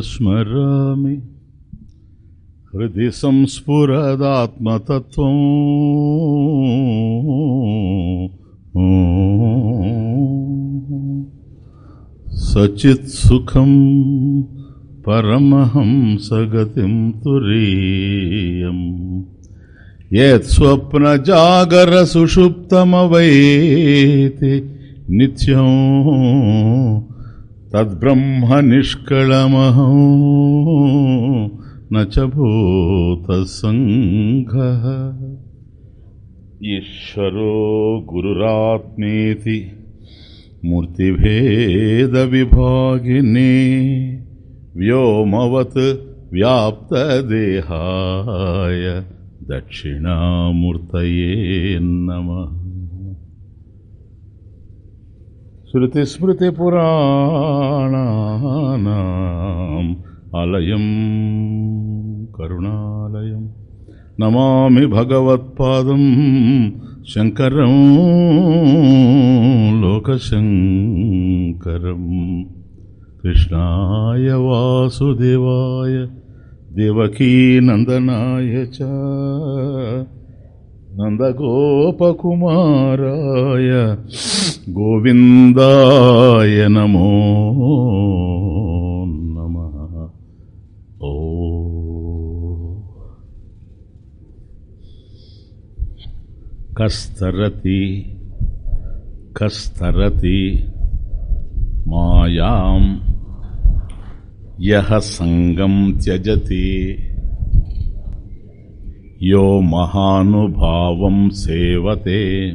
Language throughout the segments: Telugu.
स्मरामि। हृदि संस्फुरदात्मतत्त्वम्। सचित्सुखं परमहं सगतिं तुरीयम्। यत्स्वप्नजागरसुषुप्तमवैति नित्यम्। तद्ब्रह्मनिष्कळमहो न च भूतसङ्घः। ईश्वरो गुरुरात्मेति मूर्तिभेदविभागिने व्योमवत् व्याप्तदेहाय दक्षिणामूर्तये नमः। श्रुतिस्मृतिपुराणानाम् आलयं करुणालयं नमामि भगवत्पादं शङ्करं लोकशङ्करम् कृष्णाय वासुदेवाय देवकीनन्दनाय च। నందగోపకుమారాయ గోవిందాయ నమో నమ. ఓ. కస్తరతి కస్తరతి మాయాం యహ సంగం త్యజతి. యో మహానుభావం సేవతే.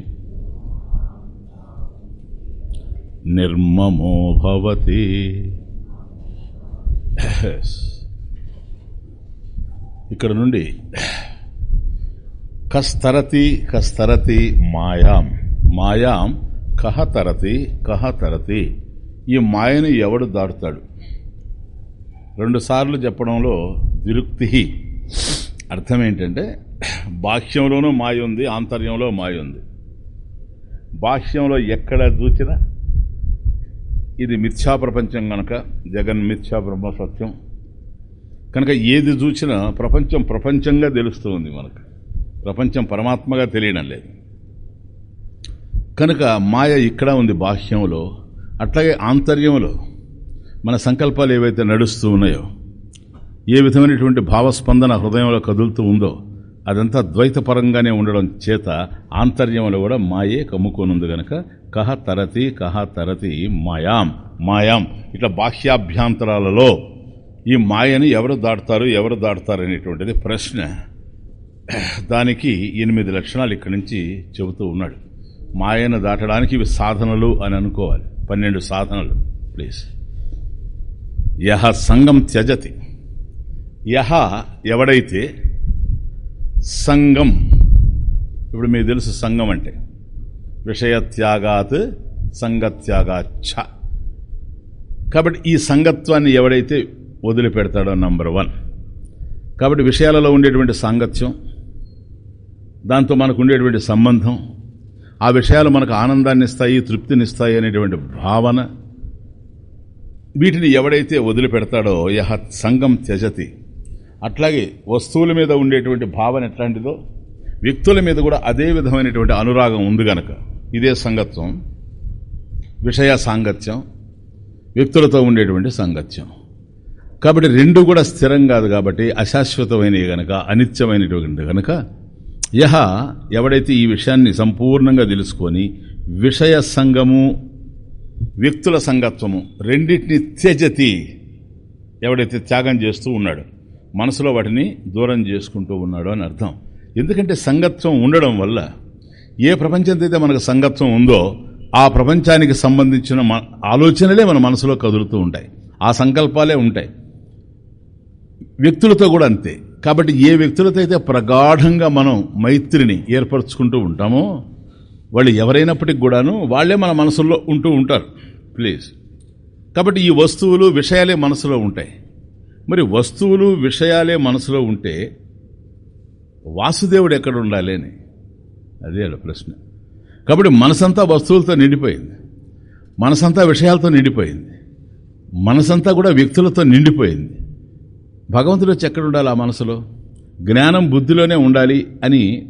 నిర్మమో భవతి. ఇక్కడ నుండి కస్తరతి కస్తరతి మాయాం. మాయాం కహ తరతి కహ తరతి. ఈ మాయను ఎవడు దాటుతాడు? రెండుసార్లు చెప్పడంలో దిరుక్తి అర్థం ఏంటంటే బాహ్యంలోనూ మాయ ఉంది ఆంతర్యంలో మాయ ఉంది. బాహ్యంలో ఎక్కడ చూచినా ఇది మిథ్యా ప్రపంచం కనుక జగన్ మిథ్యా బ్రహ్మ సత్యం. కనుక ఏది చూసినా ప్రపంచం ప్రపంచంగా తెలుస్తూ ఉంది మనకు. ప్రపంచం పరమాత్మగా తెలియడం లేదు. కనుక మాయ ఇక్కడ ఉంది బాహ్యంలో అట్లాగే ఆంతర్యంలో. మన సంకల్పాలు ఏవైతే నడుస్తూ ఉన్నాయో ఏ విధమైనటువంటి భావస్పందన హృదయంలో కదులుతూ ఉందో అదంతా ద్వైతపరంగానే ఉండడం చేత ఆంతర్యంలో కూడా మాయే కమ్ముకోనుంది గనక కహ తరతి కహ తరతి మాయాం మాయాం. ఇట్లా బాహ్యాభ్యాంతరాలలో ఈ మాయని ఎవరు దాటుతారు ఎవరు దాటుతారు అనేటువంటిది ప్రశ్న. దానికి ఎనిమిది లక్షణాలు ఇక్కడి నుంచి చెబుతూ ఉన్నాడు. మాయను దాటడానికి ఇవి సాధనలు అని అనుకోవాలి. పన్నెండు సాధనలు ప్లీజ్. యహ సంగం త్యజతి. యహ ఎవడైతే సంగం ఇప్పుడు మీకు తెలుసు సంగం అంటే విషయత్యాగాత్ సంగత్యాగాచ్ఛ కాబట్టి ఈ సంగత్వాన్ని ఎవడైతే వదిలిపెడతాడో నంబర్ వన్. కాబట్టి విషయాలలో ఉండేటువంటి సాంగత్యం దాంతో మనకు ఉండేటువంటి సంబంధం ఆ విషయాలు మనకు ఆనందాన్ని ఇస్తాయి తృప్తినిస్తాయి అనేటువంటి భావన వీటిని ఎవడైతే వదిలిపెడతాడో యహ సంగం త్యజతి. అట్లాగే వస్తువుల మీద ఉండేటువంటి భావన ఎట్లాంటిదో వ్యక్తుల మీద కూడా అదే విధమైనటువంటి అనురాగం ఉంది గనక. ఇదే సంగత్వం. విషయ సాంగత్యం. వ్యక్తులతో ఉండేటువంటి సాంగత్యం. కాబట్టి రెండు కూడా స్థిరం కాదు కాబట్టి అశాశ్వతమైనవి గనక అనిత్యమైనటువంటి గనక యహ ఎవడైతే ఈ విషయాన్ని సంపూర్ణంగా తెలుసుకొని విషయ సంగము వ్యక్తుల సంగత్వము రెండింటిని త్యజతి ఎవడైతే త్యాగం చేస్తూ ఉన్నాడు. మనసులో వాటిని దూరం చేసుకుంటూ ఉన్నాడు అని అర్థం. ఎందుకంటే సంగత్వం ఉండడం వల్ల ఏ ప్రపంచంతో అయితే మనకు సంగత్వం ఉందో ఆ ప్రపంచానికి సంబంధించిన ఆలోచనలే మన మనసులో కదులుతూ ఉంటాయి. ఆ సంకల్పాలే ఉంటాయి. వ్యక్తులతో కూడా అంతే. కాబట్టి ఏ వ్యక్తులతో అయితే ప్రగాఢంగా మనం మైత్రిని ఏర్పరచుకుంటూ ఉంటామో వాళ్ళు ఎవరైనప్పటికి కూడాను వాళ్ళే మన మనసులో ఉంటూ ఉంటారు. ప్లీజ్. కాబట్టి ఈ వస్తువులు విషయాలే మనసులో ఉంటాయి. మరి వస్తువులు విషయాలే మనసులో ఉంటే వాసుదేవుడు ఎక్కడ ఉండాలి అని? అదే ప్రశ్న. కాబట్టి మనసంతా వస్తువులతో నిండిపోయింది. మనసంతా విషయాలతో నిండిపోయింది. మనసంతా కూడా వ్యక్తులతో నిండిపోయింది. భగవంతుడు వచ్చి ఎక్కడ ఉండాలి ఆ మనసులో? జ్ఞానం బుద్ధిలోనే ఉండాలి అని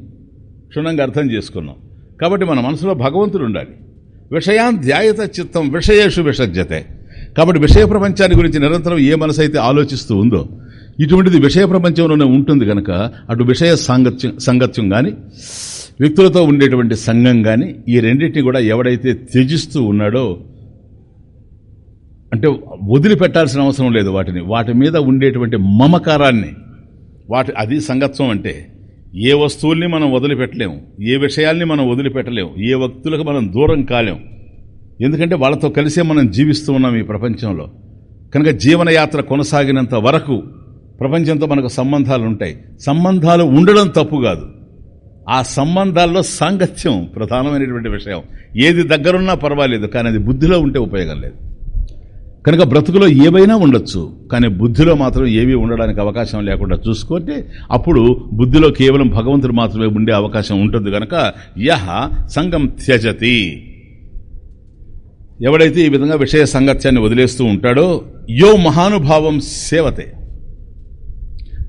క్షుణ్ణంగా అర్థం చేసుకున్నాం. కాబట్టి మన మనసులో భగవంతుడు ఉండాలి. విషయాన్ ధ్యాయత చిత్తం విషయేషు విషజ్యతే. కాబట్టి విషయ ప్రపంచాన్ని గురించి నిరంతరం ఏ మనసు అయితే ఆలోచిస్తూ ఉందో ఇటువంటిది విషయ ప్రపంచంలోనే ఉంటుంది కనుక అటు విషయ సాంగత్యం సంగత్యం కానీ వ్యక్తులతో ఉండేటువంటి సంఘం కానీ ఈ రెండింటిని కూడా ఎవడైతే త్యజిస్తూ ఉన్నాడో అంటే వదిలిపెట్టాల్సిన అవసరం లేదు వాటిని. వాటి మీద ఉండేటువంటి మమకారాన్ని వాటి అది సంగత్వం అంటే ఏ వస్తువుల్ని మనం వదిలిపెట్టలేము ఏ విషయాల్ని మనం వదిలిపెట్టలేము ఏ వ్యక్తులకు మనం దూరం కాలేం ఎందుకంటే వాళ్ళతో కలిసే మనం జీవిస్తూ ఉన్నాం ఈ ప్రపంచంలో. కనుక జీవనయాత్ర కొనసాగినంత వరకు ప్రపంచంతో మనకు సంబంధాలు ఉంటాయి. సంబంధాలు ఉండడం తప్పు కాదు. ఆ సంబంధాల్లో సాంగత్యం ప్రధానమైనటువంటి విషయం. ఏది దగ్గరున్నా పర్వాలేదు కానీ అది బుద్ధిలో ఉంటే ఉపయోగం లేదు. కనుక బ్రతుకులో ఏవైనా ఉండొచ్చు కానీ బుద్ధిలో మాత్రం ఏవి ఉండడానికి అవకాశం లేకుండా చూసుకుంటే అప్పుడు బుద్ధిలో కేవలం భగవంతుడు మాత్రమే ఉండే అవకాశం ఉంటుంది కనుక యహ సంగం త్యజతి. ఎవడైతే ఈ విధంగా విషయ సంగత్యాన్ని వదిలేస్తూ ఉంటాడో యో మహానుభావం సేవతే.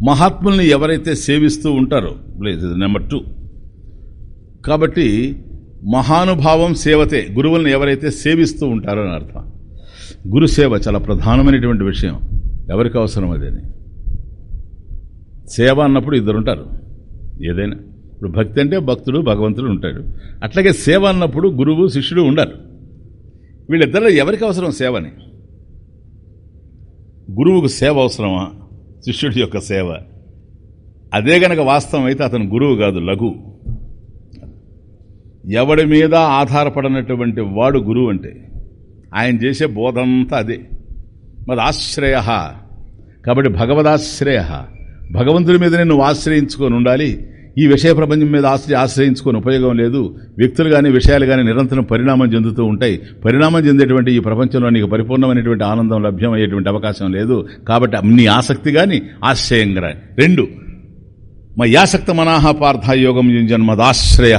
మహాత్ముల్ని ఎవరైతే సేవిస్తూ ఉంటారో ప్లీజ్ ఇది నెంబర్ టూ. కాబట్టి మహానుభావం సేవతే గురువులను ఎవరైతే సేవిస్తూ ఉంటారో అని అర్థం. గురుసేవ చాలా ప్రధానమైనటువంటి విషయం. ఎవరికి అవసరం అదేని? సేవ అన్నప్పుడు ఇద్దరు ఉంటారు. ఏదైనా. ఇప్పుడు భక్తి అంటే భక్తుడు భగవంతుడు ఉంటాడు. అట్లాగే సేవ అన్నప్పుడు గురువు శిష్యుడు ఉండరు వీళ్ళిద్దరిలో ఎవరికి అవసరం సేవని? గురువుకు సేవ అవసరమా? శిష్యుడి యొక్క సేవ. అదే గనక వాస్తవం అయితే అతను గురువు కాదు లఘు. ఎవడి మీద ఆధారపడినటువంటి వాడు గురువు అంటే ఆయన చేసే బోధంతా అదే. మరి ఆశ్రయ. కాబట్టి భగవదాశ్రయ. భగవంతుడి మీద నువ్వు ఆశ్రయించుకొని ఉండాలి. ఈ విషయ ప్రపంచం మీద ఆశ్రయ ఆశ్రయించుకొని ఉపయోగం లేదు. వ్యక్తులు కానీ విషయాలు కానీ నిరంతరం పరిణామం చెందుతూ ఉంటాయి. పరిణామం చెందేటువంటి ఈ ప్రపంచంలో నీకు పరిపూర్ణమైనటువంటి ఆనందం లభ్యమయ్యేటువంటి అవకాశం లేదు. కాబట్టి నీ ఆసక్తి కానీ ఆశ్రయం కానీ రెండు. మయాసక్త మనాహ పార్థ యోగం జన్మదాశ్రయ.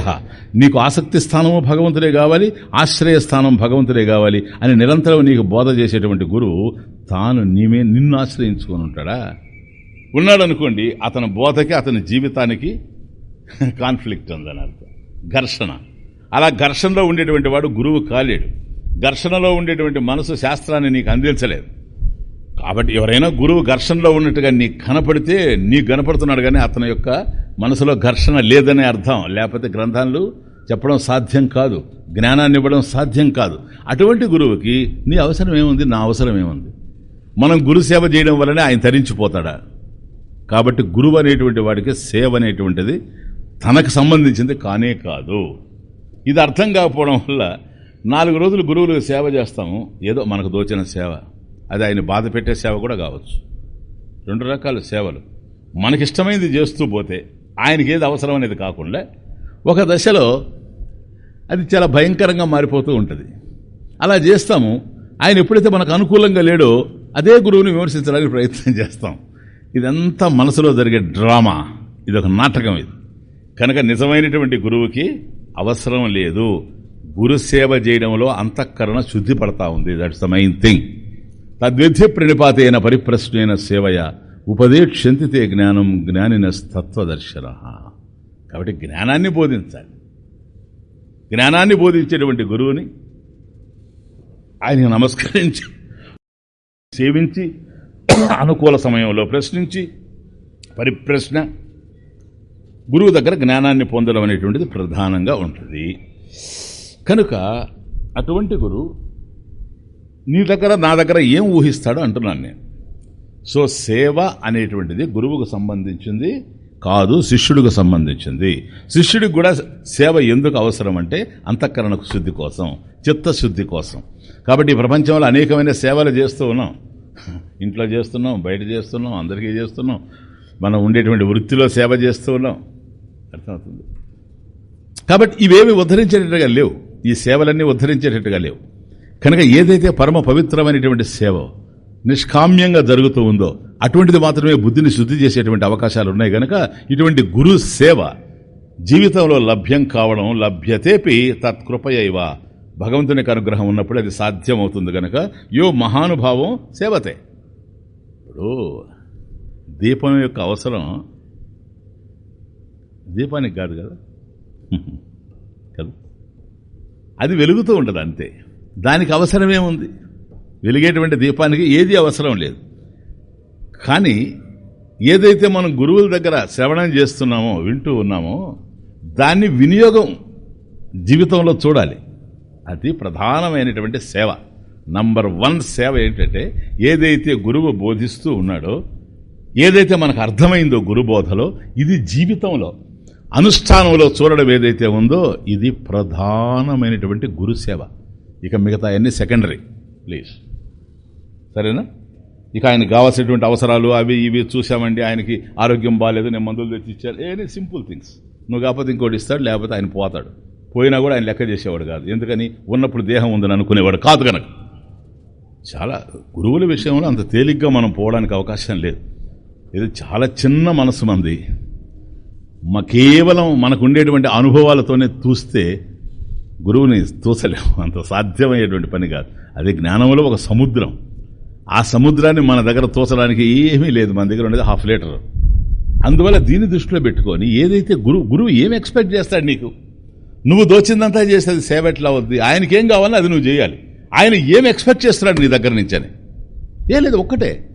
నీకు ఆసక్తి స్థానము భగవంతుడే కావాలి ఆశ్రయ స్థానం భగవంతుడే కావాలి అని నిరంతరం నీకు బోధ చేసేటువంటి గురువు తాను నీమే నిన్ను ఆశ్రయించుకొని ఉంటాడా? ఉన్నాడనుకోండి అతని బోధకి అతని జీవితానికి కాన్ఫ్లిక్ట్ ఉందని అర్థం. ఘర్షణ. అలా ఘర్షణలో ఉండేటువంటి వాడు గురువు కాలేడు. ఘర్షణలో ఉండేటువంటి మనసు శాస్త్రాన్ని నీకు అందించలేదు. కాబట్టి ఎవరైనా గురువు ఘర్షణలో ఉన్నట్టుగా నీకు కనపడితే నీకు కనపడుతున్నాడు కానీ అతని యొక్క మనసులో ఘర్షణ లేదనే అర్థం. లేకపోతే గ్రంథాలు చెప్పడం సాధ్యం కాదు. జ్ఞానాన్ని ఇవ్వడం సాధ్యం కాదు. అటువంటి గురువుకి నీ అవసరం ఏముంది? నా అవసరం ఏముంది? మనం గురు సేవ చేయడం వల్లనే ఆయన తరించిపోతాడా? కాబట్టి గురువు అనేటువంటి వాడికి సేవ అనేటువంటిది తనకు సంబంధించింది కానే కాదు. ఇది అర్థం కాకపోవడం వల్ల నాలుగు రోజులు గురువులకు సేవ చేస్తాము ఏదో మనకు దోచిన సేవ. అది ఆయన బాధ పెట్టే సేవ కూడా కావచ్చు. రెండు రకాల సేవలు. మనకిష్టమైనది చేస్తూ పోతే ఆయనకి ఏది అవసరం అనేది కాకుండా ఒక దశలో అది చాలా భయంకరంగా మారిపోతూ ఉంటుంది. అలా చేస్తాము ఆయన ఎప్పుడైతే మనకు అనుకూలంగా లేడో అదే గురువుని విమర్శించడానికి ప్రయత్నం చేస్తాం. ఇదంతా మనసులో జరిగే డ్రామా. ఇది ఒక నాటకం ఇది. కనుక నిజమైనటువంటి గురువుకి అవసరం లేదు. గురుసేవ చేయడంలో అంతఃకరణ శుద్ధిపడతా ఉంది. దట్స్ ద మెయిన్ థింగ్ తద్విధ్య ప్రణిపాతైన పరిప్రశ్నైన సేవయ ఉపదేక్షంతితే జ్ఞానం జ్ఞానిన తత్వదర్శన. కాబట్టి జ్ఞానాన్ని బోధించాలి. జ్ఞానాన్ని బోధించేటువంటి గురువుని ఆయన నమస్కరించి సేవించి అనుకూల సమయంలో ప్రశ్నించి పరిప్రశ్న గురువు దగ్గర జ్ఞానాన్ని పొందడం అనేటువంటిది ప్రధానంగా ఉంటుంది. కనుక అటువంటి గురువు నీ దగ్గర నా దగ్గర ఏం ఊహిస్తాడో అంటున్నాను నేను. సో సేవ అనేటువంటిది గురువుకు సంబంధించింది కాదు శిష్యుడికి సంబంధించింది. శిష్యుడికి కూడా సేవ ఎందుకు అవసరం అంటే అంతఃకరణకు శుద్ధి కోసం చిత్తశుద్ధి కోసం. కాబట్టి ప్రపంచంలో అనేకమైన సేవలు చేస్తూ ఉన్నాం. ఇంట్లో చేస్తున్నాం బయట చేస్తున్నాం అందరికీ చేస్తున్నాం. మనం ఉండేటువంటి వృత్తిలో సేవ చేస్తూ ఉన్నాం. అర్థమవుతుంది. కాబట్టి ఇవేమి ఉద్ధరించేటట్టుగా లేవు. ఈ సేవలన్నీ ఉద్ధరించేటట్టుగా లేవు. కనుక ఏదైతే పరమ పవిత్రమైనటువంటి సేవ నిష్కామ్యంగా జరుగుతూ ఉందో అటువంటిది మాత్రమే బుద్ధిని శుద్ధి చేసేటువంటి అవకాశాలు ఉన్నాయి కనుక ఇటువంటి గురు సేవ జీవితంలో లభ్యం కావడం లభ్యతేపి తత్కృపయైవ. భగవంతుని యొక్క అనుగ్రహం ఉన్నప్పుడు అది సాధ్యం అవుతుంది కనుక యో మహానుభావం సేవతే. ఇప్పుడు దీపం యొక్క అవసరం దీపానికి కాదు కదా? కదా. అది వెలుగుతూ ఉంటుంది అంతే. దానికి అవసరమేముంది వెలిగేటువంటి దీపానికి ఏది అవసరం లేదు. కానీ ఏదైతే మనం గురువుల దగ్గర శ్రవణం చేస్తున్నామో వింటూ ఉన్నామో దాన్ని వినియోగం జీవితంలో చూడాలి. అది ప్రధానమైనటువంటి సేవ. నంబర్ వన్ సేవ ఏంటంటే ఏదైతే గురువు బోధిస్తూ ఉన్నాడో ఏదైతే మనకు అర్థమైందో గురుబోధలో ఇది జీవితంలో. అనుష్ఠానంలో చూడడం ఏదైతే ఉందో ఇది ప్రధానమైనటువంటి గురుసేవ ఇక మిగతా అన్ని సెకండరీ. ప్లీజ్. సరేనా? ఇక ఆయనకు కావాల్సినటువంటి అవసరాలు అవి ఇవి చూసామండి ఆయనకి ఆరోగ్యం బాగాలేదు నేను మందులు తెచ్చి ఇచ్చాను. ఏది సింపుల్ థింగ్స్ నువ్వు కాకపోతే ఇంకోటి ఇస్తాడు లేకపోతే ఆయన పోతాడు. పోయినా కూడా ఆయన లెక్క చేసేవాడు కాదు. ఎందుకని? ఉన్నప్పుడు దేహం ఉందని అనుకునేవాడు కాదు కనుక. చాలా గురువుల విషయంలో అంత తేలిగ్గా మనం పోవడానికి అవకాశం లేదు. ఇది చాలా చిన్న మనసు మంది. మా కేవలం మనకు ఉండేటువంటి అనుభవాలతోనే చూస్తే గురువుని తూసలేము. అంత సాధ్యమయ్యేటువంటి పని కాదు. అది జ్ఞానంలో ఒక సముద్రం. ఆ సముద్రాన్ని మన దగ్గర తోచడానికి ఏమీ లేదు. మన దగ్గర ఉండేది హాఫ్ లీటర్. అందువల్ల దీన్ని దృష్టిలో పెట్టుకొని ఏదైతే గురువు గురువు ఏం ఎక్స్పెక్ట్ చేస్తాడు నీకు? నువ్వు దోచిందంతా చేసేది సేవ ఎట్లా అవుద్ది? ఆయనకేం కావాలో అది నువ్వు చేయాలి. ఆయన ఏం ఎక్స్పెక్ట్ చేస్తున్నాడు నీ దగ్గర నుంచి అని ఏ లేదు ఒక్కటే.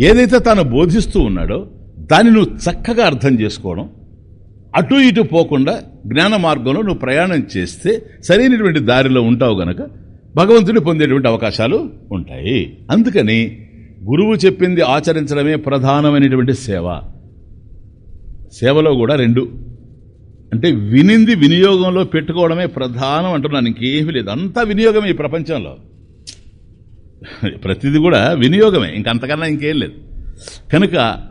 ఏదైతే తాను బోధిస్తూ ఉన్నాడో దాన్ని నువ్వు చక్కగా అర్థం చేసుకోవడం అటు ఇటు పోకుండా జ్ఞాన మార్గంలో నువ్వు ప్రయాణం చేస్తే సరైనటువంటి దారిలో ఉంటావు గనక భగవంతుని పొందేటువంటి అవకాశాలు ఉంటాయి. అందుకని గురువు చెప్పింది ఆచరించడమే ప్రధానమైనటువంటి సేవ. సేవలో కూడా రెండు. అంటే వినింది వినియోగంలో పెట్టుకోవడమే ప్రధానం అంటున్నాను ఇంకేమీ లేదు. అంతా వినియోగమే ఈ ప్రపంచంలో. ప్రతిదీ కూడా వినియోగమే ఇంకంతకన్నా ఇంకేం లేదు. కనుక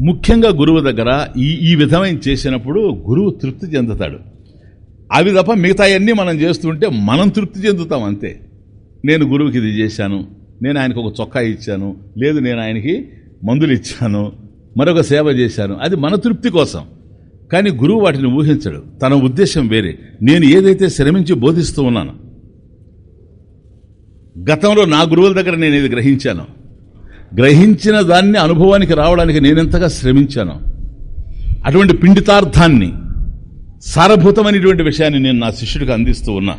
ముఖ్యంగా గురువు దగ్గర ఈ ఈ విధమైన చేసినప్పుడు గురువు తృప్తి చెందుతాడు. అవి తప్ప మిగతాయన్నీ మనం చేస్తుంటే మనం తృప్తి చెందుతాం అంతే. నేను గురువుకి ఇది చేశాను నేను ఆయనకు ఒక చొక్కా ఇచ్చాను లేదు నేను ఆయనకి మందులు ఇచ్చాను మరొక సేవ చేశాను. అది మన తృప్తి కోసం. కానీ గురువు వాటిని ఊహించడు. తన ఉద్దేశం వేరే. నేను ఏదైతే శ్రమించి బోధిస్తూ ఉన్నాను గతంలో నా గురువుల దగ్గర నేను ఇది గ్రహించాను. గ్రహించిన దాన్ని అనుభవానికి రావడానికి నేనెంతగా శ్రమించాను అటువంటి పిండితార్థాన్ని సారభూతమైనటువంటి విషయాన్ని నేను నా శిష్యుడికి అందిస్తూ ఉన్నా.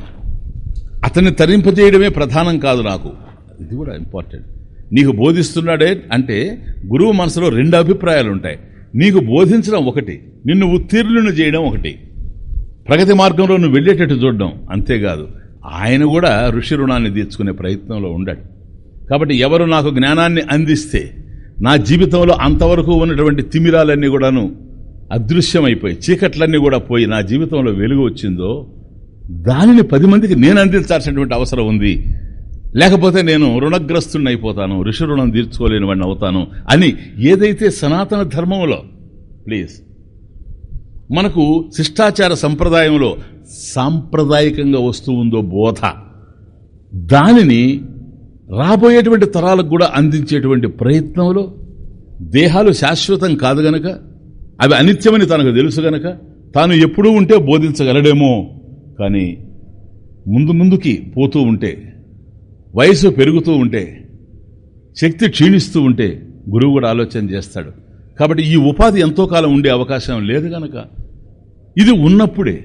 అతన్ని తరింపజేయడమే ప్రధానం కాదు నాకు. ఇది కూడా ఇంపార్టెంట్. నీకు బోధిస్తున్నాడే అంటే గురువు మనసులో రెండు అభిప్రాయాలు ఉంటాయి నీకు బోధించడం ఒకటి నిన్ను ఉత్తీర్ణులను చేయడం ఒకటి. ప్రగతి మార్గంలో నువ్వు వెళ్ళేటట్టు చూడడం అంతేకాదు. ఆయన కూడా ఋషి రుణాన్ని తీర్చుకునే ప్రయత్నంలో ఉండడు కాబట్టి ఎవరు నాకు జ్ఞానాన్ని అందిస్తే నా జీవితంలో అంతవరకు ఉన్నటువంటి తిమిరాలన్నీ కూడాను అదృశ్యమైపోయి చీకట్లన్నీ కూడా పోయి నా జీవితంలో వెలుగు వచ్చిందో దానిని పది మందికి నేను అందించాల్సినటువంటి అవసరం ఉంది. లేకపోతే నేను రుణగ్రస్తుని అయిపోతాను ఋషి రుణం తీర్చుకోలేని వాడిని అవుతాను అని ఏదైతే సనాతన ధర్మంలో ప్లీజ్ మనకు శిష్టాచార సంప్రదాయంలో సాంప్రదాయకంగా వస్తూ ఉందో బోధ దానిని రాబోయేటువంటి తరాలకు కూడా అందించేటువంటి ప్రయత్నంలో దేహాలు శాశ్వతం కాదు గనక అవి అనిత్యమని తనకు తెలుసు గనక తాను ఎప్పుడూ ఉంటే బోధించగలడేమో. కానీ ముందు ముందుకి పోతూ ఉంటే వయసు పెరుగుతూ ఉంటే శక్తి క్షీణిస్తూ ఉంటే గురువు కూడా ఆలోచన చేస్తాడు. కాబట్టి ఈ ఉపాధి ఎంతో కాలం ఉండే అవకాశం లేదు గనక. ఇది ఉన్నప్పుడే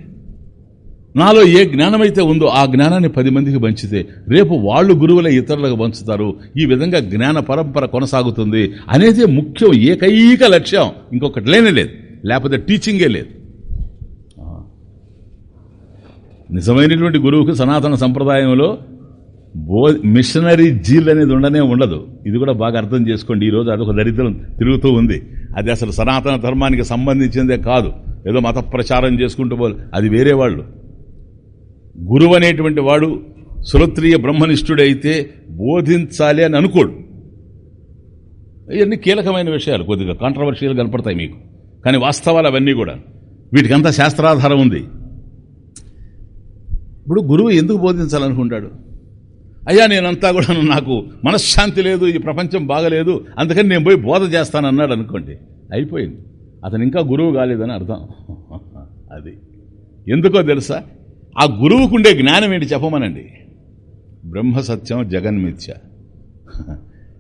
నాలో ఏ జ్ఞానమైతే ఉందో ఆ జ్ఞానాన్ని పది మందికి పంచితే రేపు వాళ్ళు గురువులే ఇతరులకు పంచుతారు. ఈ విధంగా జ్ఞాన పరంపర కొనసాగుతుంది అనేది ముఖ్యం ఏకైక లక్ష్యం. ఇంకొకటి లేనే లేదు. లేకపోతే టీచింగే లేదు. నిజమైనటువంటి గురువుకు సనాతన సంప్రదాయంలో బో మిషనరీ జీల్ అనేది ఉండనే ఉండదు. ఇది కూడా బాగా అర్థం చేసుకోండి. ఈరోజు అదొక దరిద్రం తిరుగుతూ ఉంది. అది అసలు సనాతన ధర్మానికి సంబంధించిందే కాదు. ఏదో మత ప్రచారం చేసుకుంటూ పోలే అది వేరే వాళ్ళు. గురువు అనేటువంటి వాడు సులత్రియ బ్రహ్మనిష్ఠుడైతే బోధించాలి అని అనుకోడు. ఇవన్నీ కీలకమైన విషయాలు కొద్దిగా కాంట్రవర్షియల్ కనపడతాయి మీకు. కానీ వాస్తవాలు అవన్నీ కూడా. వీటికంతా శాస్త్రాధారం ఉంది. ఇప్పుడు గురువు ఎందుకు బోధించాలనుకుంటాడు? అయ్యా నేనంతా కూడా నాకు మనశ్శాంతి లేదు ఈ ప్రపంచం బాగలేదు అందుకని నేను పోయి బోధ చేస్తానన్నాడు అనుకోండి. అయిపోయింది. అతను ఇంకా గురువు కాలేదని అర్థం. అది. ఎందుకో తెలుసా? ఆ గురువుకుండే జ్ఞానం ఏంటి చెప్పమనండి? బ్రహ్మ సత్యం జగన్మిథ్య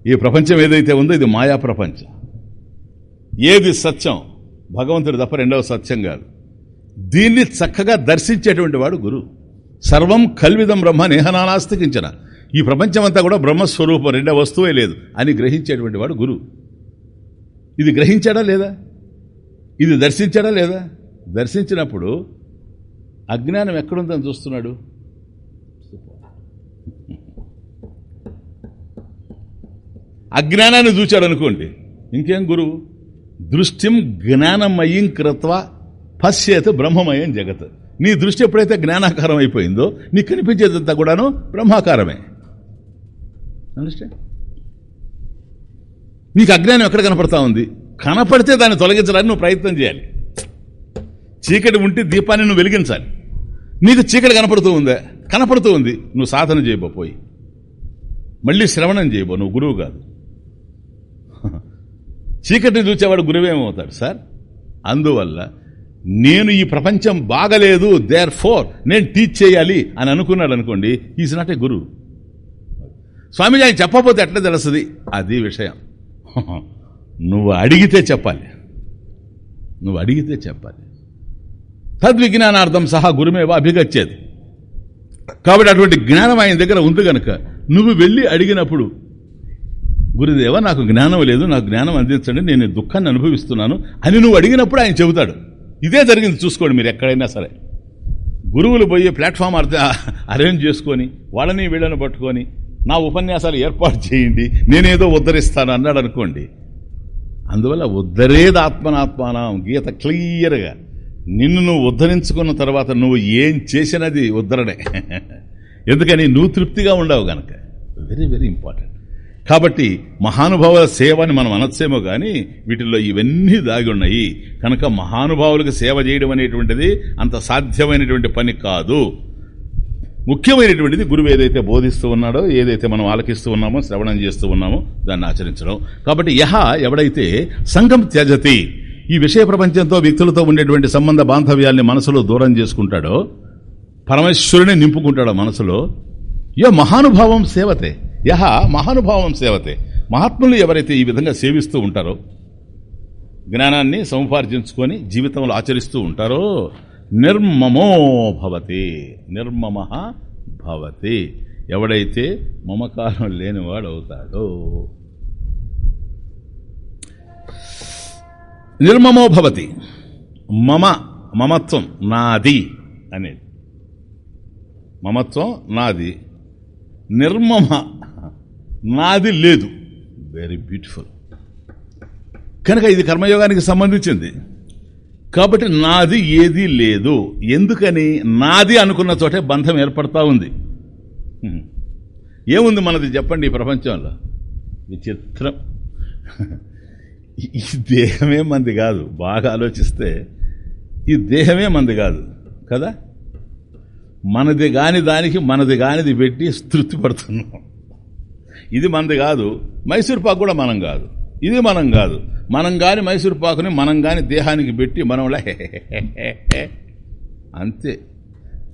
ఈ ప్రపంచం ఏదైతే ఉందో ఇది మాయా ప్రపంచం. ఏది సత్యం? భగవంతుడు తప్ప రెండవ సత్యం కాదు. దీన్ని చక్కగా దర్శించేటువంటి వాడు గురువు. సర్వం కల్విదం బ్రహ్మ నేహనానాస్తికించిన. ఈ ప్రపంచమంతా కూడా బ్రహ్మస్వరూపం రెండో వస్తువే లేదు అని గ్రహించేటువంటి వాడు గురువు. ఇది గ్రహించాడా లేదా? ఇది దర్శించాడా లేదా? దర్శించినప్పుడు అజ్ఞానం ఎక్కడుందని చూస్తున్నాడు? అజ్ఞానాన్ని చూచాడు అనుకోండి ఇంకేం గురువు దృష్టిం జ్ఞానమయం కృత్వ పశ్చేత బ్రహ్మమయం జగత్. నీ దృష్టి ఎప్పుడైతే జ్ఞానాకారం అయిపోయిందో నీకు కనిపించేదంతా కూడాను బ్రహ్మాకారమే. అండర్స్టాండ్ నీకు అజ్ఞానం ఎక్కడ కనపడతా ఉంది? కనపడితే దాన్ని తొలగించడానికి నువ్వు ప్రయత్నం చేయాలి. చీకటి ఉంటే దీపాన్ని నువ్వు వెలిగించాలి. నీకు చీకటి కనపడుతూ ఉందా. కనపడుతూ ఉంది. నువ్వు సాధన చేయబో పోయి. మళ్ళీ శ్రవణం చేయబో నువ్వు గురువు కాదు. చీకటిని చూసేవాడు గురువేమవుతాడు సార్? అందువల్ల నేను ఈ ప్రపంచం బాగలేదు దేర్ ఫోర్ నేను టీచ్ చేయాలి అని అనుకున్నాడు అనుకోండి ఈజ్ నాట్ ఏ గురువు స్వామిజీ ఆయన చెప్పకపోతే ఎట్లా తెలుస్తుంది? అది విషయం. నువ్వు అడిగితే చెప్పాలి. నువ్వు అడిగితే చెప్పాలి. తద్విజ్ఞానార్థం సహా గురుమేవ అభిగచ్చేది. కాబట్టి అటువంటి జ్ఞానం ఆయన దగ్గర ఉంది కనుక నువ్వు వెళ్ళి అడిగినప్పుడు గురుదేవ నాకు జ్ఞానం లేదు నాకు జ్ఞానం అందించండి నేను దుఃఖాన్ని అనుభవిస్తున్నాను అని నువ్వు అడిగినప్పుడు ఆయన చెబుతాడు. ఇదే జరిగింది చూసుకోండి మీరు ఎక్కడైనా సరే. గురువులు పోయి ప్లాట్ఫామ్ అరేంజ్ చేసుకొని వాళ్ళని వీళ్ళని పట్టుకొని నా ఉపన్యాసాలు ఏర్పాటు చేయండి నేనేదో ఉద్ధరిస్తాను అన్నాడు అనుకోండి. అందువల్ల ఉద్ధరేది ఆత్మనాత్మానం గీత క్లియర్గా. నిన్ను నువ్వు ఉద్ధరించుకున్న తర్వాత నువ్వు ఏం చేసినది ఉద్ధరణే. ఎందుకని నువ్వు తృప్తిగా ఉండవు గనక. వెరీ వెరీ ఇంపార్టెంట్ కాబట్టి మహానుభావుల సేవ అని మనం అనొచ్చేమో కానీ వీటిల్లో ఇవన్నీ దాగి ఉన్నాయి. కనుక మహానుభావులకు సేవ చేయడం అనేటువంటిది అంత సాధ్యమైనటువంటి పని కాదు. ముఖ్యమైనటువంటిది గురువు ఏదైతే బోధిస్తూ ఉన్నాడో ఏదైతే మనం ఆలకిస్తూ ఉన్నామో శ్రవణం చేస్తూ ఉన్నామో దాన్ని ఆచరించడం. కాబట్టి యహ ఎవడైతే సంఘం త్యజతి ఈ విషయ ప్రపంచంతో వ్యక్తులతో ఉండేటువంటి సంబంధ బాంధవ్యాల్ని మనసులో దూరం చేసుకుంటాడో పరమేశ్వరుని నింపుకుంటాడో మనసులో యో మహానుభావం సేవతే యహ మహానుభావం సేవతే మహాత్ములు ఎవరైతే ఈ విధంగా సేవిస్తూ ఉంటారో జ్ఞానాన్ని సముపార్జించుకొని జీవితంలో ఆచరిస్తూ ఉంటారో నిర్మమో భవతి నిర్మమ భవతి. ఎవడైతే మమకారం లేనివాడు అవుతాడో నిర్మమో భవతి. మమ మమత్వం నాది అనేది. మమత్వం నాది. నిర్మమ నాది లేదు. వెరీ బ్యూటిఫుల్ కనుక ఇది కర్మయోగానికి సంబంధించింది. కాబట్టి నాది ఏది లేదు. ఎందుకని? నాది అనుకున్న చోటే బంధం ఏర్పడతా ఉంది. ఏముంది మనది చెప్పండి ఈ ప్రపంచంలో? విచిత్రం. ఈ దేహమే మంది కాదు. బాగా ఆలోచిస్తే ఈ దేహమే మంది కాదు. కదా? మనది కాని దానికి మనది కానిది పెట్టి తృప్తి పడుతున్నాం. ఇది మనది కాదు. మైసూర్ పాకు కూడా మనం కాదు. ఇది మనం కాదు. మనం కాని మైసూర్ పాకుని మనం కాని దేహానికి పెట్టి మనంలా అంతే.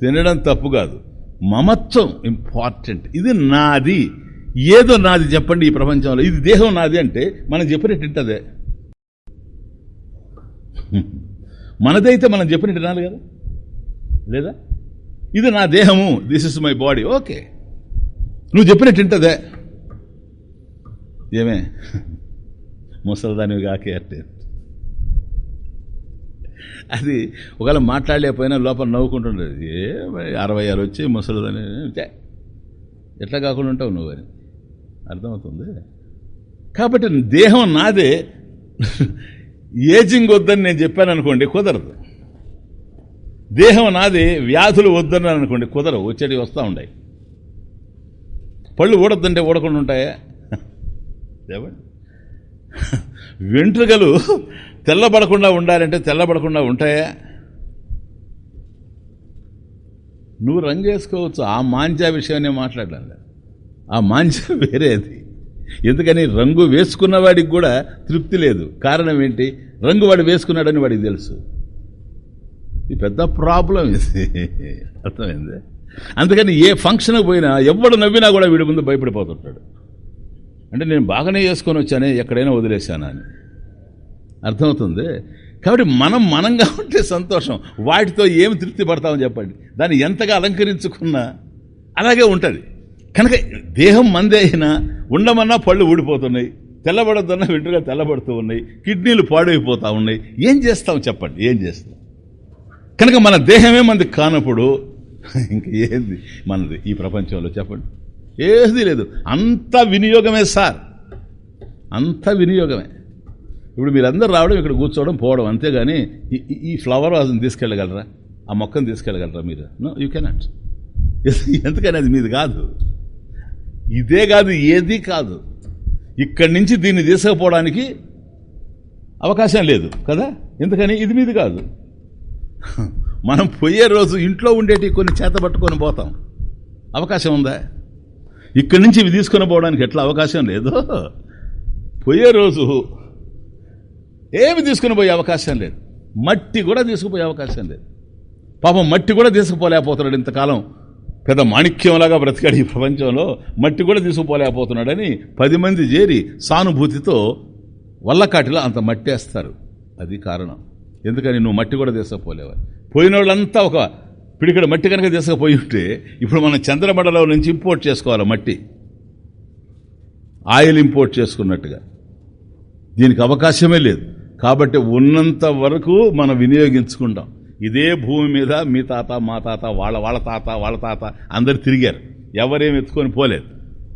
తినడం తప్పు కాదు. మమత్వం ఇంపార్టెంట్ ఇది నాది. ఏదో నాది చెప్పండి ఈ ప్రపంచంలో. ఇది దేహం నాది అంటే మనం చెప్పినట్టు అదే మనదైతే మనం చెప్పినట్టు వినాలి కదా? లేదా? ఇది నా దేహము. This is my body okay నువ్వు చెప్పినట్టు వింటదే. ఏమే? ముసలిదానివి కాకే అంటే. అది ఒకవేళ మాట్లాడలేకపోయినా లోపల నవ్వుకుంటుండేది. ఏ అరవై ఆరు వచ్చి ముసలిదాని ఎట్లా కాకుండా ఉంటావు నువ్వు అని. అర్థమవుతుంది? కాబట్టి దేహం నాదే. ఏజింగ్ వద్దని నేను చెప్పాను అనుకోండి కుదరదు. దేహం నాది వ్యాధులు వద్దని అనుకోండి కుదరవు వచ్చేటి వస్తూ ఉంటాయి పళ్ళు ఊడద్దంటే ఊడకుండా ఉంటాయా? ఏమండి వెంట్రుకలు తెల్లబడకుండా ఉండాలంటే తెల్లబడకుండా ఉంటాయా? నువ్వు రంగు వేసుకోవచ్చు ఆ మాంజా విషయాన్ని మాట్లాడాలి ఆ మాంసం వేరేది. ఎందుకని రంగు వేసుకున్న వాడికి కూడా తృప్తి లేదు. కారణం ఏంటి? రంగు వాడు వేసుకున్నాడని వాడికి తెలుసు. ఇది పెద్ద ప్రాబ్లం ఇది. అర్థమైంది? అందుకని ఏ ఫంక్షన్కి పోయినా ఎవడు నవ్వినా కూడా వీడి ముందు భయపడిపోతుంటాడు. అంటే నేను బాగానే చేసుకొని వచ్చానే ఎక్కడైనా వదిలేశానా అని. అర్థమవుతుంది? కాబట్టి మనం మనంగా ఉంటే సంతోషం. వాటితో ఏమి తృప్తి పడతామని చెప్పండి. దాన్ని ఎంతగా అలంకరించుకున్నా అలాగే ఉంటుంది. కనుక దేహం మందే అయినా ఉండమన్నా పళ్ళు ఊడిపోతున్నాయి తెల్లబడద్దన్నా వెంట్రుగా తెల్లబడుతూ ఉన్నాయి కిడ్నీలు పాడైపోతూ ఉన్నాయి. ఏం చేస్తాం చెప్పండి? ఏం చేస్తాం? కనుక మన దేహమే మనది కానప్పుడు ఇంక ఏంది మనది ఈ ప్రపంచంలో చెప్పండి? ఏది లేదు. అంత వినియోగమే సార్. అంత వినియోగమే. ఇప్పుడు మీరందరూ రావడం ఇక్కడ కూర్చోవడం పోవడం అంతేగాని ఈ- ఈ ఫ్లవర్ వాజ్ని తీసుకెళ్ళగలరా? ఆ మొక్కను తీసుకెళ్ళగలరా మీరు? నో యూ కెనాట్ ఎందుకని అది మీది కాదు? ఇదే కాదు ఏది కాదు. ఇక్కడి నుంచి దీన్ని తీసుకుపోవడానికి అవకాశం లేదు కదా? ఎందుకని? ఇది మీది కాదు. మనం పోయే రోజు ఇంట్లో ఉండేటి కొన్ని చేత పట్టుకొని పోతాం. అవకాశం ఉందా? ఇక్కడి నుంచి ఇవి తీసుకొని పోవడానికి ఎట్లా అవకాశం లేదు? పోయే రోజు ఏమి తీసుకుని పోయే అవకాశం లేదు. మట్టి కూడా తీసుకుపోయే అవకాశం లేదు. పాపం మట్టి కూడా తీసుకుపోలేకపోతున్నాడు ఇంతకాలం. పెద్ద మాణిక్యంలాగా బ్రతికాడు ఈ ప్రపంచంలో. మట్టి కూడా తీసుకుపోలేకపోతున్నాడని పది మంది చేరి సానుభూతితో వల్లకాటిలో అంత మట్టేస్తారు. అది కారణం. ఎందుకని నువ్వు మట్టి కూడా తీసుకుపోలేవా? పోయిన వాళ్ళంతా ఒక పిడికడ మట్టి కనుక తీసుకుపోయి ఉంటే ఇప్పుడు మనం చంద్రమండలం నుంచి ఇంపోర్ట్ చేసుకోవాలి మట్టి. ఆయిల్ ఇంపోర్ట్ చేసుకున్నట్టుగా. దీనికి అవకాశమే లేదు. కాబట్టి ఉన్నంత వరకు మనం వినియోగించుకుంటాం. ఇదే భూమి మీద మీ తాత మా తాత వాళ్ళ వాళ్ళ తాత వాళ్ళ తాత అందరు తిరిగారు. ఎవరేమి ఎత్తుకొని పోలేదు.